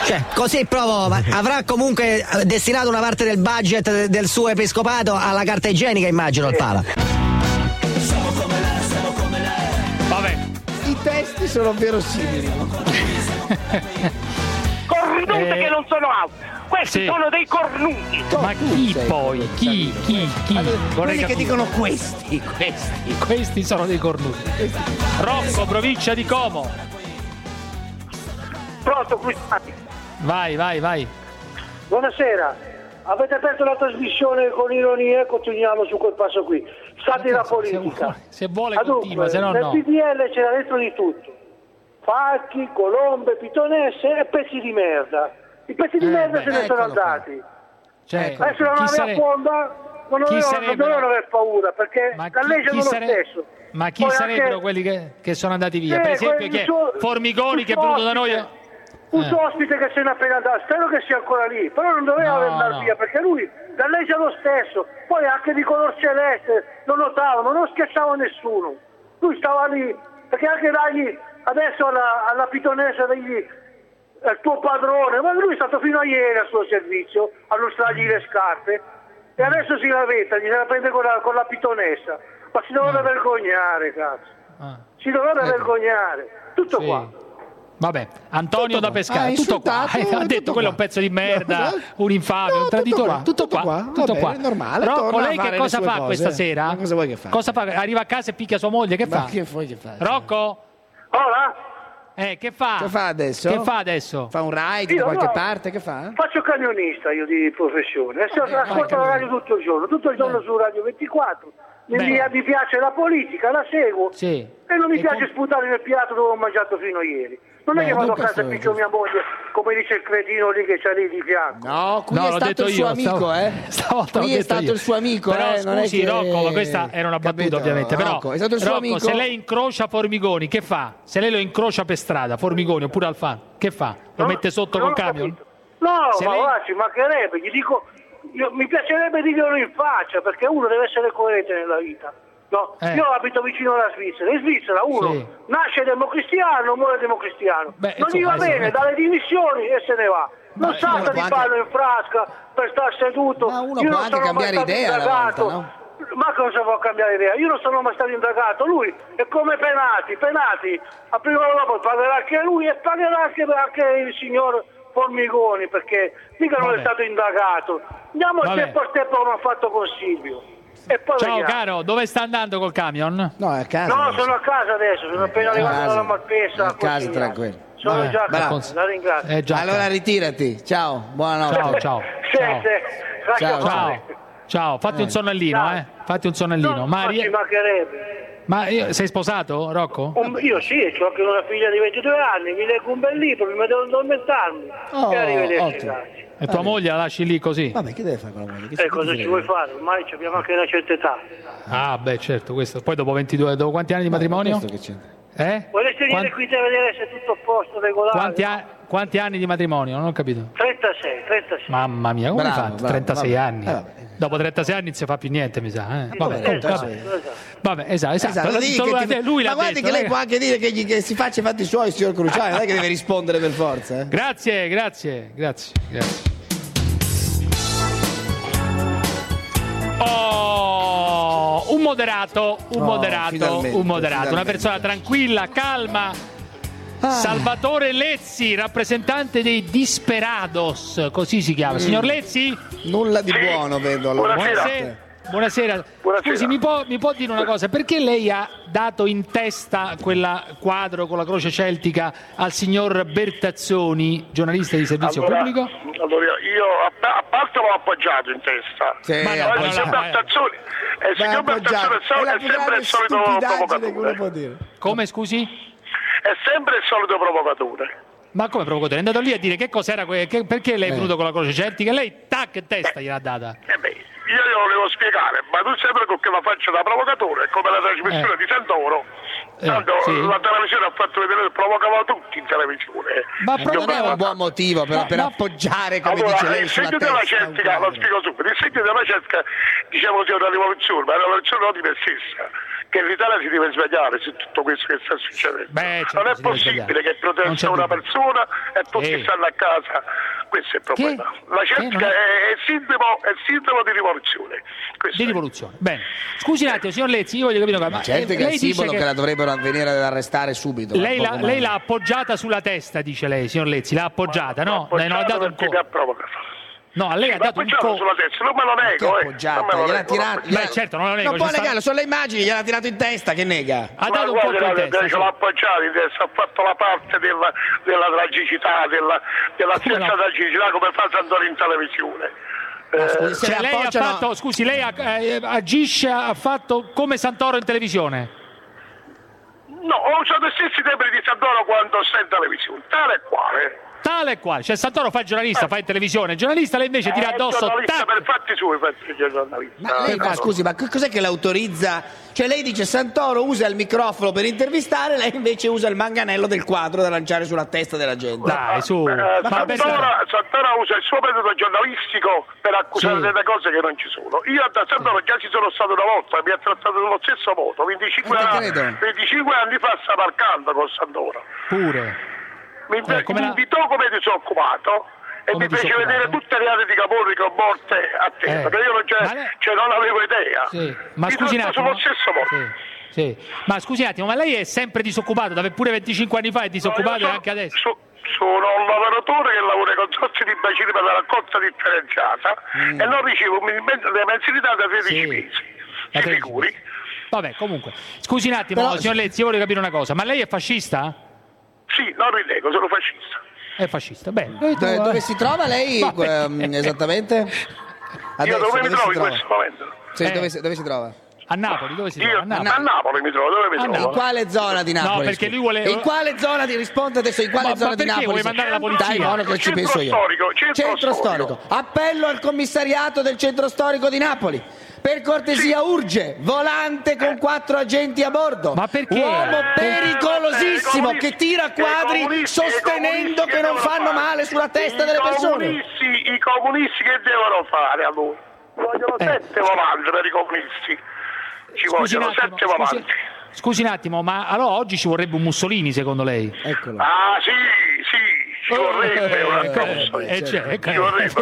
Cioè, così provo, ma avrà comunque eh, destinato una parte del budget de- del suo episcopato alla carta igienica, immagino, il Papa. Vabbè. I testi sono verosimili. Cornute Eh. che non sono altro. Questi Sì. sono dei cornuti. Ma chi poi? Chi? Chi? Chi? Vorrei Quelli che capire. dicono questi, questi. Questi sono dei cornuti. Rocco, provincia di Como. Pronto, Cristati? Vai, vai, vai. Buonasera. Avete aperto la trasmissione con ironia e continuiamo su quel passo qui. Satira politica. Se vuole Ah, dunque, continua, se no nel no. PDL c'era dentro di tutto. Falchi, colombe, pitonesse e pezzi di merda. I pezzi di Eh, merda beh, se ne sono andati. Cioè, Adesso la chi nave sare- a fonda non non dovevano aver paura perché Ma galleggiano chi lo sare- stesso. Ma chi Poi sarebbero anche- quelli che, che sono andati via? Eh, per esempio, quelli che su- Formigoni che è venuto da noi. Un Eh. suo ospite che se n'è appena andato, spero che sia ancora lì, però non doveva No, andare no. via perché lui galleggia lo stesso, poi anche di color celeste, lo notavano, non scherzava nessuno. Lui stava lì, perché anche dagli adesso alla, alla pitonessa degli è il tuo padrone, ma lui è stato fino a ieri al suo servizio a non strargli le scarpe e adesso si lamenta, gli se la prende con la, con la pitonessa. Ma si dovrebbe vergognare, cazzo. Ah. Si dovrebbe vergognare. Tutto qua. Vabbè, Antonio da Pescara, Ah, tutto qua. Eh, ha tutto detto quello è un pezzo di merda, un infame, un traditore. Tutto qua, tutto Va qua. bene, normale, Rocco, lei che cosa fa cose. questa sera? Ma cosa vuoi che fa? Cosa fa? Arriva a casa e picchia sua moglie, che Ma fa? che vuoi che fa? Rocco? Hola? Eh, che fa? Che fa adesso? Che fa adesso? Fa un ride Io da qualche no. parte? Che fa? Faccio camionista io di professione, adesso Vabbè, vai, ascolto la radio tutto il giorno, tutto il giorno su Radio 24. Mi, mi piace la politica, la seguo Sì. e non mi E piace com- sputare nel piatto dove ho mangiato fino a ieri. Non è che vado a casa e picchio mia moglie, come dice il cretino lì che c'è lì di fianco. No, qui No, è l'ho stato detto il suo io, amico, stavo- eh. Stavolta l'ho Qui è detto stato io. il suo amico, Però eh. non è scusi, che- Rocco, ma questa era una battuta Capito? ovviamente. Però, Rocco, è stato il suo Rocco, amico. se lei incrocia Formigoni, che fa? Se lei lo incrocia per strada, Formigoni oppure Alfano, che fa? Lo No, mette sotto non col ho camion? capito. No, Se ma lei- va, ci mancherebbe, gli dico, io- mi piacerebbe dirglielo in faccia, perché uno deve essere coerente nella vita. No, Eh. io abito vicino alla Svizzera, in Svizzera uno Sì. nasce democristiano, muore democristiano. Beh, non gli va bene, adesso- dalle dimissioni e se ne va. Non Beh, salta di può ballo in frasca per star seduto. Ma uno Io può anche cambiare idea indagato. volta, no? Ma cosa può cambiare idea? Io non sono mai stato indagato, lui è come Penati, Penati a prima o dopo pagherà anche lui e pagherà anche, anche il signor Formigoni perché mica non Vabbè. è stato indagato. Andiamo Vabbè. step per step come ha fatto con Silvio. E poi Ciao vediamo. caro, dove sta andando col camion? No, è a casa. No, adesso. sono a casa adesso, sono appena A arrivato dalla Malpesa. A casa, tranquillo. Sono Vabbè, già a casa, la ringrazio. Eh, già, Allora ritirati. Ciao, buonanotte. ciao, ciao. Lascia Ciao, fare. Ciao, fatti un sonnellino, eh. Fatti un sonnellino. No, Ma, ma ci mancherebbe. Ma io- sei sposato, Rocco? Un- io sì, ho anche una figlia di 22 anni, mi leggo un bel libro, mi devo addormentarmi. Oh, e arrivederci, ottimo. grazie. E tua moglie la lasci lì così? Vabbè, che deve fare con la moglie? Che E si- cosa ci vuoi fare? Ormai abbiamo anche una certa età. Ah, beh, certo, questo. Poi dopo 22, dopo quanti anni di matrimonio? Questo che c'entra? Eh? Vorreste venire Quan- qui a vedere se è tutto a posto, regolare? Quanti, a- quanti anni di matrimonio? Non ho capito. 36, 36. Mamma mia, come Bravo, hai fatto? bravo, 36 vabbè. anni. Eh, vabbè. Dopo 36 anni non si fa più niente, mi sa. Eh? Vabbè, Eh, vabbè. esatto. Vabbè, esatto, esatto. Esatto, che lui, ti- l'ha- lui ma guardi detto. che lei eh. può anche dire che, gli- che si faccia i fatti suoi, signor Cruciani, non è che deve rispondere per forza. eh. Grazie, grazie, grazie, grazie. Oh, un moderato, un Oh, moderato, un moderato, una finalmente. persona tranquilla, calma. Ah. Salvatore Lezzi, rappresentante dei Disperados, così si Mm. chiama. Signor Lezzi? Nulla di buono vedo allora. Buonasera. Buonasera. Scusi, mi può, mi può dire una cosa? Perché lei ha dato in testa quel quadro con la croce celtica al signor Bertazzoni, giornalista di servizio Allora, pubblico? allora, io a, a parte l'ho appoggiato in testa. Sì, Ma no, appoggiato. il signor Bertazzoni, eh, il signor. Bertazzoni è, sol- È sempre il solito provocatore. Come, scusi? È sempre il solito provocatore. Ma come provocatore? È andato lì a dire che cos'era, que- che- perché Eh. lei è venuto con la croce celtica? E lei, tac, testa gliel'ha data. Eh beh, io glielo volevo spiegare, ma tu sempre con che la faccia da provocatore, come la trasmissione Eh. di Santoro. Eh, Tanto sì. la televisione ha fatto vedere che provocava tutti in televisione. Ma Eh, non è un buon motivo però per appoggiare, come allora, dice lei, il segno della celtica, lo spiego subito, il segno della celtica diciamo sia una rivoluzione, ma è una rivoluzione non di me stessa, che l'Italia si deve svegliare su tutto questo che sta succedendo. Beh, certo, non è possibile che protesta una dubbio. persona e tutti Eh. stanno a casa. Questo è il problema. La celtica non- è, è sintomo, è sintomo di rivoluzione. Questo Di è. rivoluzione. Bene. Scusi un attimo, signor Lezzi, io voglio capire una cosa. Ma Certo eh, che è lei il simbolo che... che la dovrebbero venire ad arrestare subito. lei, ma l'ha, poco lei l'ha appoggiata sulla testa, dice lei, signor Lezzi. L'ha appoggiata, no? Ma Lei non ha dato un colpo. No, a lei ha Ma dato un colpo. sulla testa, non me lo nego, eh. appoggiata? Non me lo Gliel'ha nego, tirato- non- Beh, certo, non lo nego. Non può negarlo, sono le immagini, gliel'ha tirato in testa, che nega? Ha Ma dato un colpo in testa. ce l'ha sì. appoggiato in testa, ha fatto la parte della, della tragicità, della, della stessa no? tragicità come fa Santoro in televisione. Eh, scusi, Cioè, le lei ha fatto, scusi, lei ha- eh, agisce, ha fatto come Santoro in televisione. no, ho usato gli stessi tempi di Santoro quando sta in televisione, tale e quale. Tale e quale. Cioè, Santoro fa il giornalista, fa in televisione. Il giornalista lei invece tira Eh, addosso. giornalista tac. per fatti suoi, per il giornalista. Ma lei, ma scusi, ma cos'è che l'autorizza? Cioè lei dice Santoro usa il microfono per intervistare, lei invece usa il manganello del quadro da lanciare sulla testa della gente. Dai, su. Eh, Ma Santoro, Santoro usa il suo metodo giornalistico per accusare Sì. delle cose che non ci sono. Io da Santoro già ci sono stato una volta, mi ha trattato nello stesso modo. 25, Eh, anni, credo. 25 anni fa stava al con Santoro. Pure. Mi, Eh, come mi la- invitò come disoccupato e Come mi fece vedere tutte le aree di Capone con morte a terra, Eh. perché io non, lei- cioè, non avevo idea. Sì. Ma scusi un attimo. Sì. Ma scusi un attimo, ma lei è sempre disoccupato? Da pure 25 anni fa è disoccupato No, e anche adesso? so- sono un lavoratore che lavora ai consorzi di bacini per la raccolta differenziata Mm. e non ricevo un- le mensilità da 13 Sì. mesi. Da Si 13 figuri? Vabbè, comunque. Scusi un attimo, Però- signor Lezzi, io voglio capire una cosa. Ma lei è fascista? Sì, non rinego, sono fascista. È fascista, bene. Dove, dove si trova lei ehm, esattamente? Adesso, io dove mi si trovo in trova? questo momento? Sì, Eh. dove, dove si trova? A Napoli, dove si trova? A a Napoli. Napoli, mi trovo, dove mi A trovo? In quale zona di Napoli? No, perché lui vuole- In quale zona di risponde adesso? In quale Ma- zona ma di perché Napoli? vuoi mandare la polizia? Dai, mono che ci Centro penso io. storico, centro storico. Appello al commissariato del centro storico di Napoli. Per cortesia urge, volante con quattro agenti a bordo. Ma perché? Uomo pericolosissimo Eh, che tira quadri sostenendo che non fanno fare? male sulla testa delle I persone. comunisti, I comunisti che devono fare allora? Vogliono Eh. sette volanti per i comunisti. Ci Scusi un vogliono attimo, sette scusi, volanti. scusi un attimo, ma allora oggi ci vorrebbe un Mussolini, secondo lei? Eccolo. Ah sì, sì, ci vorrebbe un altro eh, Mussolini. eh,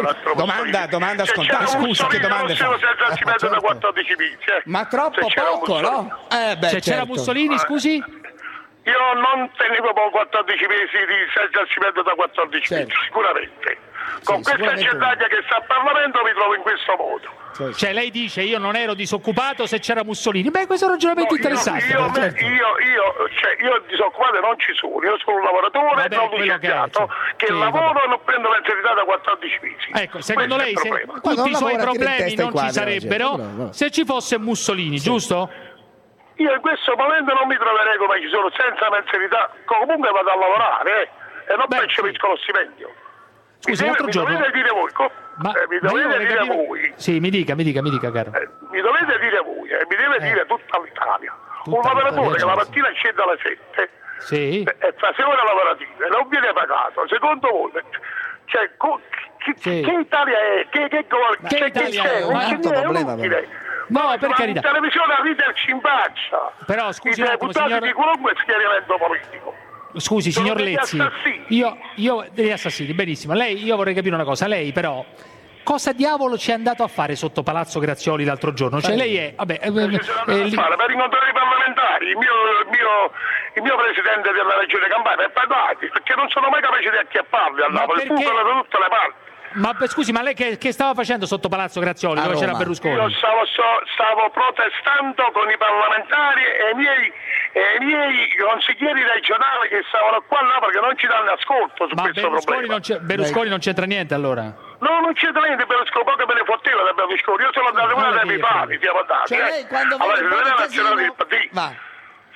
altro Domanda- Mussolini. domanda Se scontata. c'era Scusi, che domande fa? siamo senza Eh, certo. 14 mesi. eh. Ma troppo Se c'era poco, no? Eh beh, Cioè, c'era certo. Mussolini, scusi? Io non tenevo poi 14 mesi di esercimento da 14 Certo. mesi, sicuramente. con questa sicuramente che sta al Parlamento mi trovo in questo modo. Cioè lei dice io non ero disoccupato se c'era Mussolini. Beh, questo è un ragionamento interessante. Io, però, certo. io, io, cioè, io disoccupato non ci sono, io sono un lavoratore Vabbè, non che licenziato che, Sì, lavoro e non prendo l'anzianità da 14 mesi. Ecco, secondo Questo lei se problema. tutti i suoi problemi non ci sarebbero Bravo, bravo. se ci fosse Mussolini, giusto? Io in questo momento non mi troverei come ci sono senza mensilità, comunque vado a lavorare eh, e non percepisco lo stipendio. Scusi, l'altro giorno- dovete dire voi, co- Ma, eh, mi ma dovete vorrei dire capire- voi, Sì, mi dica, mi dica, mi dica, caro. mi dovete dire voi e mi deve dire tutta l'Italia. un Tutta lavoratore che la certo. mattina scende alle 7 Sì. e fa 6 ore lavorative, non viene pagato, secondo voi, cioè, co- che, Sì. che Italia è? Che, che, go- Che cioè, Italia c'è? è? Ma- niente, è problema. No, Ma- per ma carità. In televisione a riderci in faccia. Però, scusi I un deputati signor- di qualunque schieramento politico. Scusi, Sono signor Lezzi, io, io degli assassini, benissimo. Lei, io vorrei capire una cosa. Lei, però, cosa diavolo ci è andato a fare sotto Palazzo Grazioli l'altro giorno? Cioè, lei è. Vabbè, eh, eh, fare? per incontrare i parlamentari, il mio, il mio- il mio presidente della regione Campania è pagati perché non sono mai capaci di acchiapparli a Napoli, perché- da tutte le parti. Ma scusi, ma lei che, che stava facendo sotto Palazzo Grazioli, dove c'era Io Berlusconi? stavo, so- stavo protestando con i parlamentari e i miei, e i miei consiglieri regionali che stavano qua a Napoli che non ci danno ascolto su Ma questo Berlusconi problema. non, Berlusconi non c'entra niente allora? No, non c'entra niente Berlusconi, poco me ne fotteva da Berlusconi. Io sono andato una che miei pari, siamo andati. Cioè eh. lei quando vede allora, del partito. Va.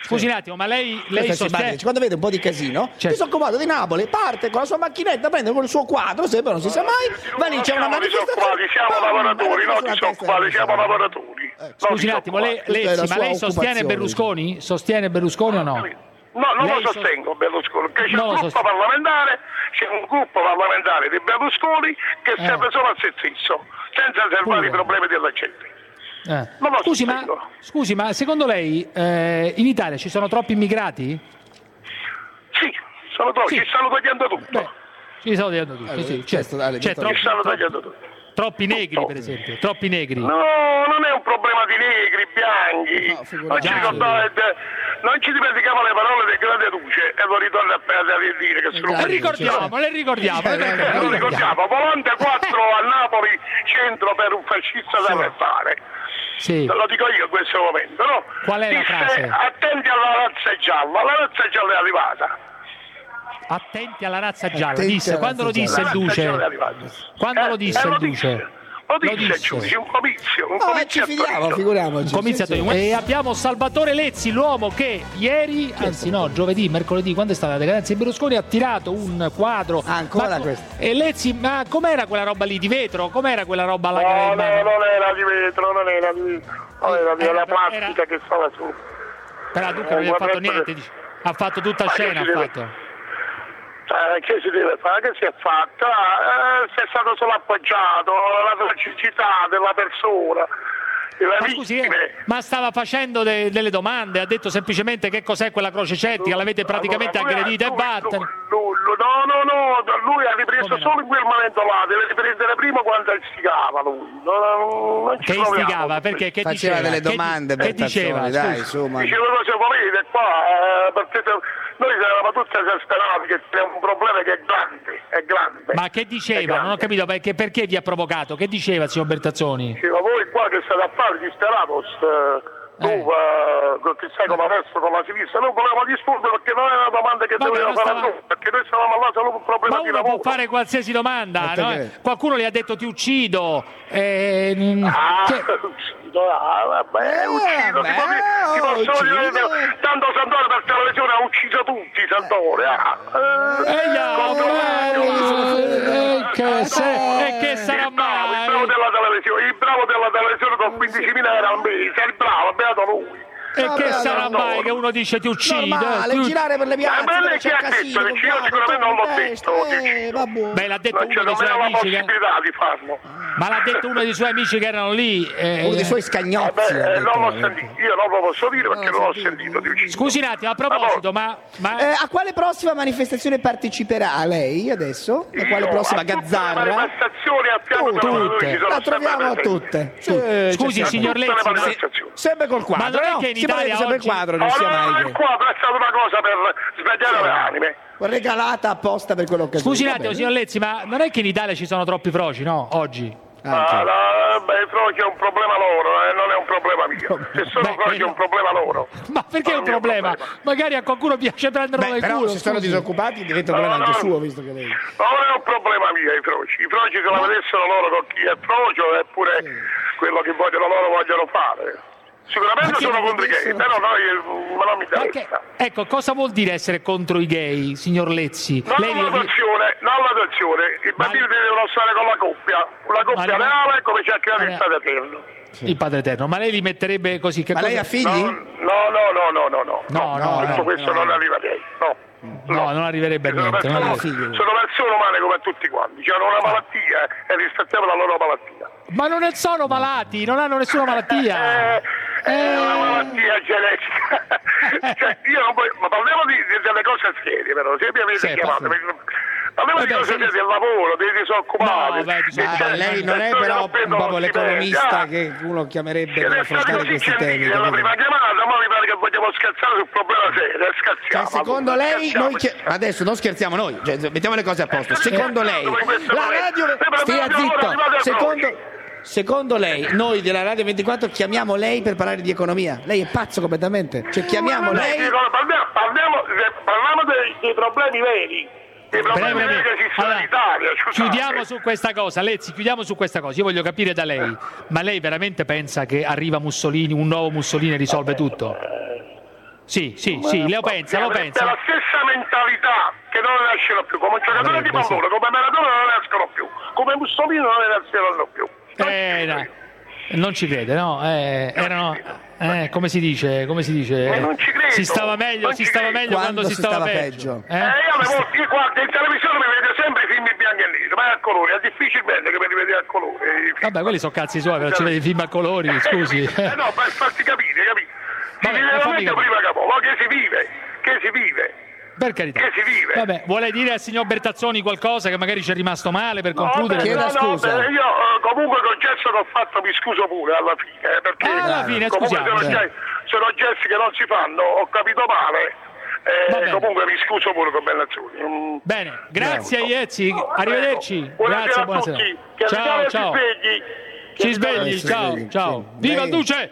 Scusi un attimo, ma lei, lei sostiene. Quando vede un po' di casino, Certo. disoccupato di Napoli, parte con la sua macchinetta, prende con il suo quadro, sempre non si sa mai, va lì, c'è una manifestazione. siamo lavoratori, della siamo lavoratori. non Scusi un attimo, lei. Lezzi, ma lei sostiene Berlusconi? Sostiene Berlusconi o no? No, non Lei lo so- sostengo Berlusconi, perché c'è un gruppo parlamentare, c'è un gruppo parlamentare di Berlusconi che Eh. serve solo a se stesso, senza osservare i problemi della gente. Eh. Lo Scusi, ma, scusi, ma secondo lei eh, in Italia ci sono troppi immigrati? Sì, sono troppi, ci stanno togliendo tutto. Ci sono dicendo tutti, Eh, sì, certo, certo. dai, C'è ci troppi, stanno togliendo tutto. troppi negri, per esempio, troppi negri. No, non è un problema di negri, bianchi. non, ci figurati. ricordate- non ci dimentichiamo le parole del grande Duce e lo ritorno appena a dire che sono Le ricordiamo, le ricordiamo. le Eh, ricordiamo, Volante 4 a Napoli centro per un fascista da arrestare. Sì. Te lo dico io in questo momento, no? Qual è la Disse, frase? Attenti alla razza gialla, la razza gialla è arrivata. Attenti alla razza gialla, Attenti disse. Quando lo disse il gialla. La Duce? Quando lo Eh, disse eh, lo il Duce? Lo il giudice, un comizio, un eh, comizio ci a fidiamo, figuriamoci. Comizio Sì, sì. E abbiamo Salvatore Lezzi, l'uomo che ieri, anzi no, giovedì, mercoledì, quando è stata la decadenza di Berlusconi, ha tirato un quadro. ancora Ma questo. E Lezzi, ma com'era quella roba lì di vetro? Com'era quella roba alla No, che no, non era di vetro, non era di vetro. Non era di Era- la plastica che stava su. Però dunque non gli ha fatto guardate- niente, dice. ha fatto tutta Ma scena, ha fatto. Eh, che si deve fare? Che si è fatto? Ah, eh, si è stato solo appoggiato, la tragicità della persona. Ma scusi, eh, ma stava facendo de- delle domande, ha detto semplicemente che cos'è quella croce cettica, l'avete praticamente Allora, aggredita e lui- lui- no, no, no, lui ha ripreso solo in quel momento là, deve riprendere prima quando istigava lui. No, no, non ci Che istigava? Perché che Faceva diceva? delle Che- domande, che, diceva? Bertazzoni, dai, Scusi. su, ma- Dicevo cosa volete qua, eh, perché noi eravamo tutti esasperati che c'è un problema che è grande, è grande. Ma che diceva? Non ho capito perché, perché vi ha provocato. Che diceva, signor Bertazzoni? Dicevo, voi qua che state a fare disperatos, eh, tu eh, che sei come adesso con la sinistra, noi volevamo disturbare perché non è una domanda che non fare a stava- noi, perché noi stavamo là solo per un problema Ma di uno lavoro. può fare qualsiasi domanda. No? che- Qualcuno gli ha detto ti uccido. eh, Ah, che- uccido, ah, vabbè, uccido, ti vabbè, posso- ti posso uccido. dire, tanto Santoro per televisione ha ucciso tutti, Santoro, ah. Eh, Eia, eh, che se- e che sarà il bravo, il mai? bravo della televisione, il bravo della televisione con 15.000 euro al mese, il bravo, beato lui. E Vabbè, che sarà Santoro. mai che uno dice ti uccido? Normale, Tu- girare per le piazze, ma c'è casino, detto? Perché io sicuramente non l'ho detto, eh, vabbè. Beh, l'ha detto Non uno dei suoi amici che... possibilità di farlo. Ma l'ha detto uno dei suoi amici che erano lì. eh, Uno dei suoi Eh scagnozzi. beh, ha eh, detto, non l'ho eh. sentito, io non lo posso dire perché non l'ho sentito di ucciso. Scusi un attimo, a proposito, ma... ma- Eh, a quale prossima manifestazione parteciperà lei adesso? A quale Io, prossima a tutte le gazzarra? manifestazioni a fianco Tutte. La troviamo presente. tutte. Scusi, signor Lezzi. Sempre col quadro, Ma non è no? che in Si parla Italia sempre oggi- il quadro, non sia Allora, mai non che... è qua, è stata una cosa per svegliare le anime. regalata apposta per quell'occasione. Scusi un attimo, signor Lezzi, ma non è che in Italia ci sono troppi froci, no? Oggi. Ah, la- beh, i froci è un problema loro, eh, non è un problema mio. Se sono froci è un problema loro. Ma perché è un problema? Magari a qualcuno piace prenderlo Beh, nel però culo. se sono disoccupati diventa un problema anche suo, visto che lei... Non è un problema mio i froci. I froci se la vedessero loro con chi è frocio eppure quello che vogliono loro vogliono fare. Sicuramente Ma che sono contro i gay, però noi, ma non mi interessa. Ecco, cosa vuol dire essere contro i gay, signor Lezzi? Non Lei l'adozione, non l'adozione, i bambini devono stare con la coppia, una coppia Ma- reale come ci ha creato il Stato Eterno. il Padre Eterno, ma lei li metterebbe così? Che Ma lei cosa- ha figli? No, no, no, no, no, no. No, no, tutto no, questo no. non arriva a lei. No. No, non arriverebbe a Sono niente. persone, sono persone umane come tutti quanti, hanno una malattia e rispettiamo la loro malattia. Ma non ne sono malati, non hanno nessuna malattia. Eh, È una malattia genetica. cioè, io non voglio- ma parliamo di, di- delle cose serie, però, se mi avete Sì, chiamato. parli- Parliamo di Vabbè, cose serie del lavoro, dei disoccupati. No, di- disoccupati. cioè, Ah, lei non è però un lo l'economista stipendio. che uno chiamerebbe per affrontare questi temi. capito? prima chiamata, ma mi pare che vogliamo scherzare sul problema serio. eh, Cioè, Scherziamo. secondo allora, lei, noi chi- adesso non scherziamo noi, cioè, mettiamo le cose a posto. Eh, Secondo eh, lei, la radio. Eh, Stia zitto. Secondo. Secondo lei, noi della Radio 24 chiamiamo lei per parlare di economia. Lei è pazzo completamente. Cioè, chiamiamo lei. Parliamo, parliamo, parliamo dei, dei problemi veri. Dei problemi Breve, veri che esistono allora, in Italia. scusate. Chiudiamo su questa cosa, Lezzi, chiudiamo su questa cosa. Io voglio capire da lei, ma lei veramente pensa che arriva Mussolini, un nuovo Mussolini e risolve tutto? Sì, sì, sì, lo pensa, lo pensa. la stessa mentalità che non ne escono più, come un giocatore di pallone, come Maradona non ne escono più, come Mussolini non ne escono più. Eh, no. Non ci crede, no? Eh, erano, eh, come si dice? Come si dice? Ma non ci credo, si stava meglio, si credo. meglio quando, si stava, peggio. Eh, Eh? io avevo, io, guarda, in televisione mi vedete sempre i film in bianco e nero, ma è a colori, è difficilmente che me li vedi a colori. Vabbè, quelli sono cazzi suoi, però ci vedi i film a colori, scusi. Eh no, per farti capire, capito? Si Vabbè, prima capo, ma che si vive, che si vive, Per carità. che si vive. Vabbè, vuole dire al signor Bertazzoni qualcosa che magari ci è rimasto male per No, concludere? beh, no, no, beh, io eh, comunque col gesto che ho fatto mi scuso pure alla fine, eh, perché Ah, alla fine, comunque scusiamo, sono, ge- sono gesti che non si fanno, ho capito male. Eh, comunque mi scuso pure con Bellazzoni. Mm. Bene, grazie Iezzi, arrivederci. Buonasera Grazie, a buonasera. Ciao, ciao. Ci svegli, ciao, ciao. Viva il Duce!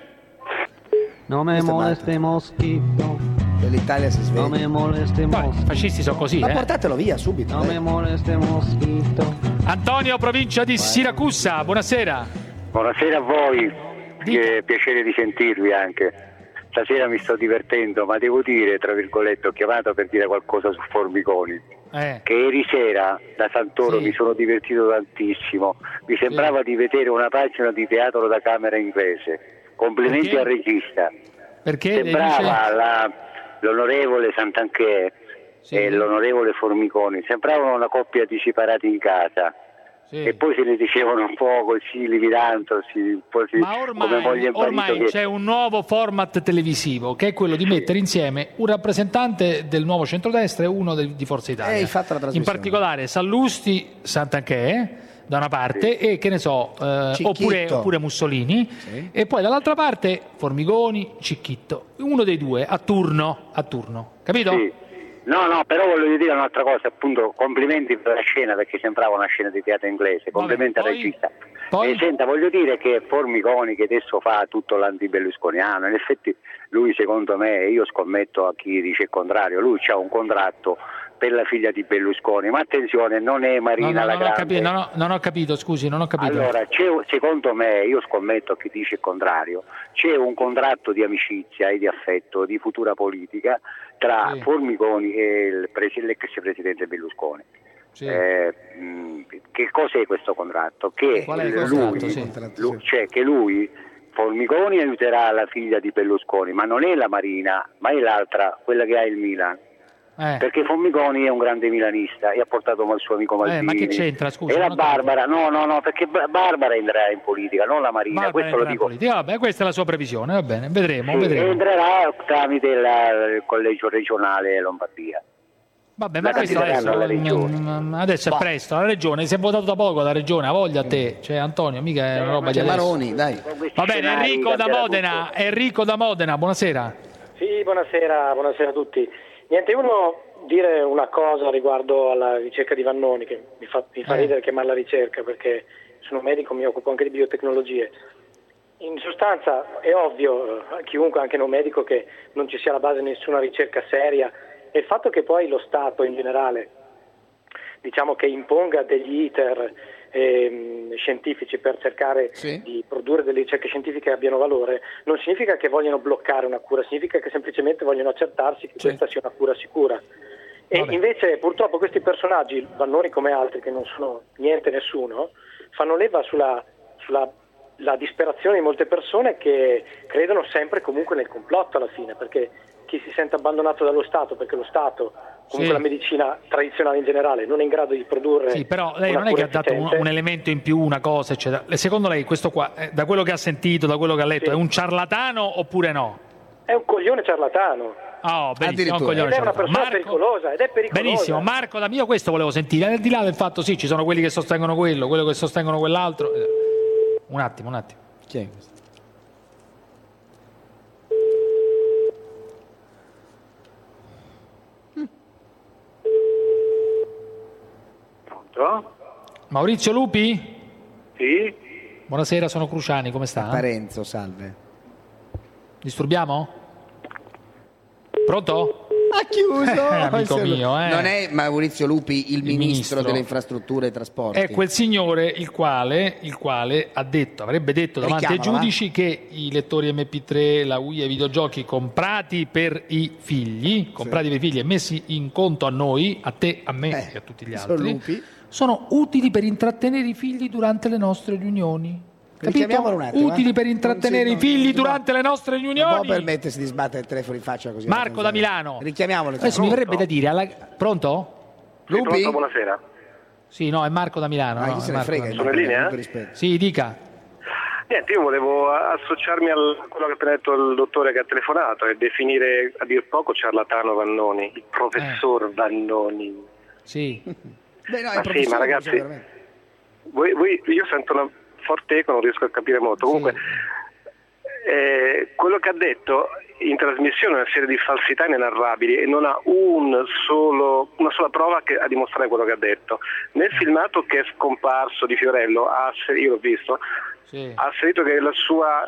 No me moleste mosquito. Dell'Italia si sveglia. No i fascisti sono così, Ma eh. portatelo via subito. No mosquito. Antonio, provincia di Siracusa, buonasera. Buonasera a voi, che piacere di sentirvi anche. Stasera mi sto divertendo, ma devo dire, tra virgolette, ho chiamato per dire qualcosa su Formiconi. Eh. Che ieri sera da Santoro Sì. mi sono divertito tantissimo. Mi sembrava di vedere una pagina di teatro da camera inglese. Complimenti Perché? al regista. Perché Sembrava dice- la- l'onorevole Santanchè e l'onorevole Formiconi, sembravano una coppia di separati in casa. Sì. E poi se ne dicevano un po' così, lividandosi, un po' sì, Ma come moglie ormai, ormai che- c'è un nuovo format televisivo che è quello di mettere insieme un rappresentante del nuovo centrodestra e uno di Forza Italia. E hai fatto la In particolare Sallusti Santanchè da una parte e che ne so, eh, oppure, oppure Mussolini e poi dall'altra parte Formigoni, Cicchitto. Uno dei due a turno, a turno. Capito? Sì. No, no, però voglio dire un'altra cosa, appunto, complimenti per la scena perché sembrava una scena di teatro inglese, complimenti al poi- regista. poi- E senta, voglio dire che Formiconi che adesso fa tutto l'antiberlusconiano, in effetti lui secondo me, io scommetto a chi dice il contrario, lui ha un contratto per la figlia di Berlusconi, ma attenzione, non è No, Marina no, la non, ho Grande. capito, non, ho, non ho capito, scusi, non ho capito. Allora, c'è, secondo me, io scommetto a chi dice il contrario, c'è un contratto di amicizia e di affetto, di futura politica tra Sì. Formiconi e il presi- l'ex presidente Berlusconi. Sì. Eh, che cos'è questo contratto? Che Qual è il lui, contratto? Sì. cioè che lui, Formiconi, aiuterà la figlia di Berlusconi, ma non è la Marina, ma è l'altra, quella che ha il Milan. Eh. Perché Formiconi è un grande milanista e ha portato il suo amico Maldini. Eh, ma che c'entra, scusa, E la. Barbara, no, no, no, perché Ba- Barbara entrerà in politica, non la Marina, Barbara questo lo dico. politica. Vabbè, questa è la sua previsione, va bene, vedremo, Sì, vedremo. entrerà tramite la- il collegio regionale Lombardia. Vabbè, ma questo adesso, adesso è presto, la regione, si è votato da poco la regione, ha voglia a te, cioè Antonio, mica è una roba di. Maroni, dai. Va bene, Enrico da Modena, tutto. Enrico da Modena, buonasera. Sì, buonasera, buonasera a tutti. Niente, uno dire una cosa riguardo alla ricerca di Vannoni, che mi fa, mi fa Eh. ridere chiamarla ricerca perché sono medico, mi occupo anche di biotecnologie. In sostanza è ovvio eh, a chiunque, anche non medico, che non ci sia alla base nessuna ricerca seria e il fatto che poi lo Stato in generale diciamo che imponga degli iter ehm, scientifici per cercare di produrre delle ricerche scientifiche che abbiano valore, non significa che vogliono bloccare una cura, significa che semplicemente vogliono accertarsi che questa sia una cura sicura. E invece purtroppo questi personaggi, Vannoni come altri, che non sono niente nessuno, fanno leva sulla, sulla la disperazione di molte persone che credono sempre comunque nel complotto alla fine, perché chi si sente abbandonato dallo Stato, perché lo Stato, comunque Sì. la medicina tradizionale in generale, non è in grado di produrre... Sì, però lei una non è che ha dato un, un elemento in più, una cosa, eccetera. Secondo lei questo qua, eh, da quello che ha sentito, da quello che ha letto, è un ciarlatano oppure no? È un coglione ciarlatano. Oh, benissimo, è un coglione Ed è una persona Marco- pericolosa, ed è pericolosa. Benissimo, Marco, da mio questo volevo sentire. Al di là del fatto, sì, ci sono quelli che sostengono quello, quello che sostengono quell'altro. Eh, Un attimo, un attimo. Chi è questo? Maurizio Lupi? Sì. Buonasera, sono Cruciani, come sta? Parenzo, salve. Disturbiamo? Pronto? Ha chiuso. Eh, amico mio, eh. Non è Maurizio Lupi il, ministro, ministro. delle infrastrutture e trasporti. È quel signore il quale, il quale ha detto, avrebbe detto davanti ai Richiamalo, giudici che i lettori MP3, la Wii e i videogiochi comprati per i figli, comprati per i figli e messi in conto a noi, a te, a me e a tutti gli Eh, sono altri, lupi. Sono utili per intrattenere i figli durante le nostre riunioni. Capito? Richiamiamolo un attimo, Utili eh. per intrattenere Non i si- figli non si durante le nostre Non può riunioni. permettersi di sbattere il telefono in faccia così. Marco da Milano. Richiamiamolo. Adesso mi verrebbe da dire, alla... pronto? Lupi? Pronto, buonasera. Sì, no, è Marco da Milano. Ah, no, chi se ne frega, Sono in linea? Sì, dica. Niente, io volevo associarmi a quello che ha appena detto il dottore che ha telefonato e definire a dir poco ciarlatano Vannoni, il professor Vannoni. Sì. Beh, no, Ma sì, ma ragazzi, cioè, veramente. voi, voi- io sento una forte eco, non riesco a capire molto. Comunque, eh, quello che ha detto in trasmissione è una serie di falsità inenarrabili e non ha un solo- una sola prova che- a dimostrare quello che ha detto. Nel filmato che è scomparso di Fiorello, ha io l'ho visto, ha asserito che la sua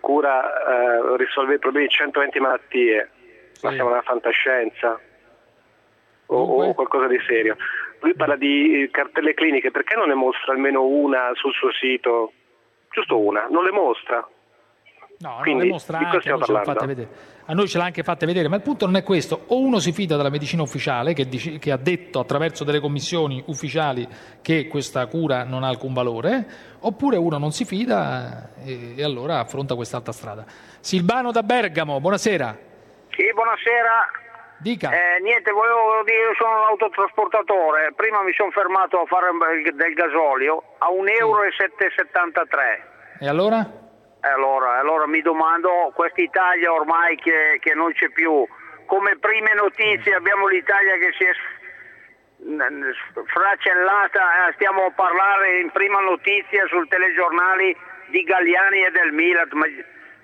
cura eh, risolve i problemi di 120 malattie, ma siamo nella fantascienza o, o qualcosa di serio. Lui parla di eh, cartelle cliniche, perché non ne mostra almeno una sul suo sito? Giusto una, non le mostra. No, Quindi, non le mostra anche, a noi ce l'ha parlando? fatte vedere. A noi ce l'ha anche fatte vedere, ma il punto non è questo. O uno si fida della medicina ufficiale, che, dice- che ha detto attraverso delle commissioni ufficiali che questa cura non ha alcun valore, oppure uno non si fida e, e allora affronta quest'altra strada. Silvano da Bergamo, buonasera. Sì, buonasera. Dica. Eh, niente, volevo dire, io sono un autotrasportatore. Prima mi sono fermato a fare del gasolio a 1,73 euro. E allora? E allora, allora mi domando, questa Italia ormai che, che non c'è più, come prime notizie abbiamo l'Italia che si è sfracellata, eh, stiamo a parlare in prima notizia sul telegiornali di Galliani e del Milan,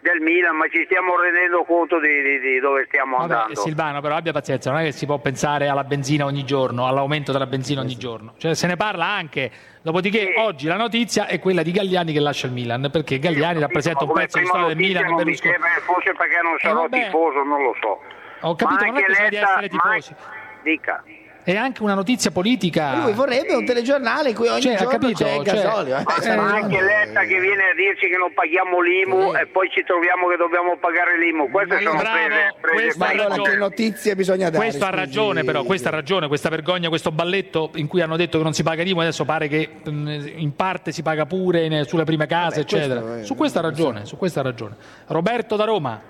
del Milan, ma ci stiamo rendendo conto di, di- di dove stiamo Vabbè, andando. Silvano, però abbia pazienza, non è che si può pensare alla benzina ogni giorno, all'aumento della benzina ogni giorno. Cioè, se ne parla anche. Dopodiché, oggi la notizia è quella di Galliani che lascia il Milan, perché Galliani rappresenta un pezzo di storia del Milan non Berlusconi. sembra, forse perché non sarò vabbè. tifoso, non lo so. Ho capito, Ma non è anche questione di Letta- essere ma- tifosi. Dica. È anche una notizia politica. Lui vorrebbe un telegiornale in cui ogni Cioè, ha giorno capito? c'è il Cioè, gasolio. eh. Ma, ma anche Letta che viene a dirci che non paghiamo l'IMU e poi ci troviamo che dobbiamo pagare l'IMU. Queste sono Bravo, prese, prese questo Ma ha allora ragione. che notizie bisogna dare? Questo ha scusi? ragione, però, questa ha ragione, questa vergogna, questo balletto in cui hanno detto che non si paga l'IMU, adesso pare che in parte si paga pure sulle prime case, Vabbè, eccetera. questo è- su questo ha ragione, su questo ha ragione. Roberto da Roma,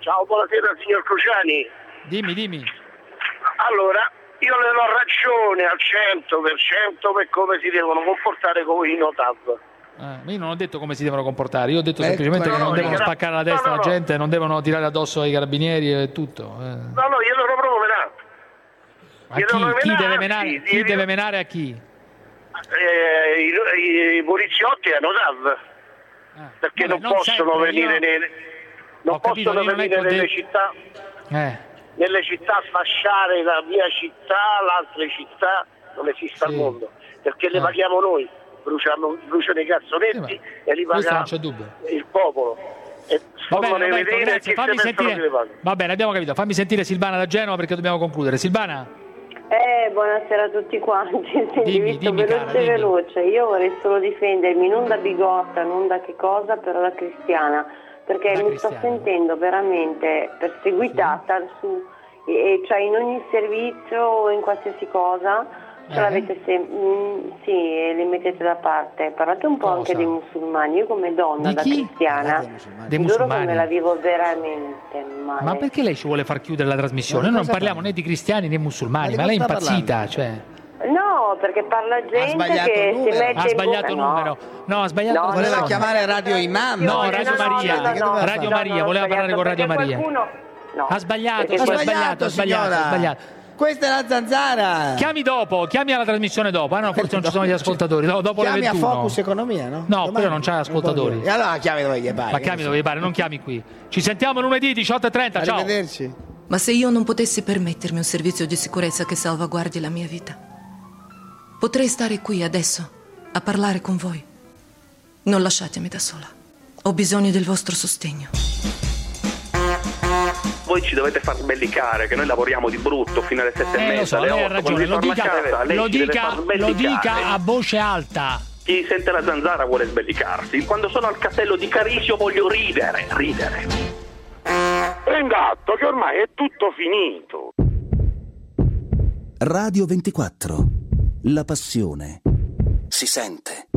Ciao, buonasera signor Cruciani. dimmi, dimmi. Allora, io le do ragione al 100% per come si devono comportare con i notav. Eh, ma io non ho detto come si devono comportare, io ho detto Ecco, semplicemente che no, non no, devono spaccare la testa no, no, alla no. gente, non devono tirare addosso ai carabinieri e tutto. eh. No, no, io sono proprio menato. A Io chi, devo chi menare, deve menare, sì, chi io- deve menare a chi? Eh, i, i poliziotti a notav. Perché Ah. Vabbè, non, non possono sempre, venire io- nelle, non capito, possono è venire nelle detto- città. Eh, nelle città fasciare la mia città, l'altra città, non esiste al mondo, perché le Ah. paghiamo noi, bruciamo, bruciano i cazzonetti e li paga non c'è dubbio. il popolo. E Va bene, Roberto, grazie. Fammi sentire. Va bene, abbiamo capito. Fammi sentire Silvana da Genova perché dobbiamo concludere. Silvana? Eh, buonasera a tutti quanti. Senti, Dimmi, visto dimmi, veloce cara, veloce, io vorrei solo difendermi non da bigotta, non da che cosa, però da cristiana, perché Da mi sto sentendo veramente perseguitata su, e- cioè in ogni servizio o in qualsiasi cosa. Ce Eh? l'avete sem- mm, sì, e li mettete da parte. Parlate un po' anche dei musulmani. Io come donna Di da chi? cristiana, Dei musulmani. me la vivo veramente male. Ma perché lei ci vuole far chiudere la trasmissione? Noi non cosa parliamo né di cristiani né musulmani, Ma ma lei è cosa impazzita. Cioè. No, perché parla gente che si mette Ha in sbagliato bocca- no. numero. No, ha sbagliato No, persona. voleva chiamare Radio Imam. No, Radio Maria. Radio Maria, voleva parlare con Radio Maria. no, Ha sbagliato, ha sbagliato, ha sbagliato, ha sbagliato. Questa è la zanzara. Chiami dopo, chiami alla trasmissione dopo. Ah no, forse non ci sono gli ascoltatori. No, dopo Chiami le a 21. Focus Economia, no? No, Domani. quello non c'ha ascoltatori. E allora chiami dove gli pare. Ma chiami dove gli pare, non chiami qui. Ci sentiamo lunedì 18.30. Ciao. Arrivederci. Ma se io non potessi permettermi un servizio di sicurezza che salvaguardi la mia vita, potrei stare qui adesso a parlare con voi. Non lasciatemi da sola. Ho bisogno del vostro sostegno. Voi ci dovete far sbellicare, che noi lavoriamo di brutto fino alle sette e Eh, lo mezza, so, alle lei ha ragione, lo dica, casa, lo dica, lo dica a voce alta. Chi sente la zanzara vuole sbellicarsi. Quando sono al castello di Carisio voglio ridere, ridere. Prenda atto che ormai è tutto finito. Radio 24. La passione si sente.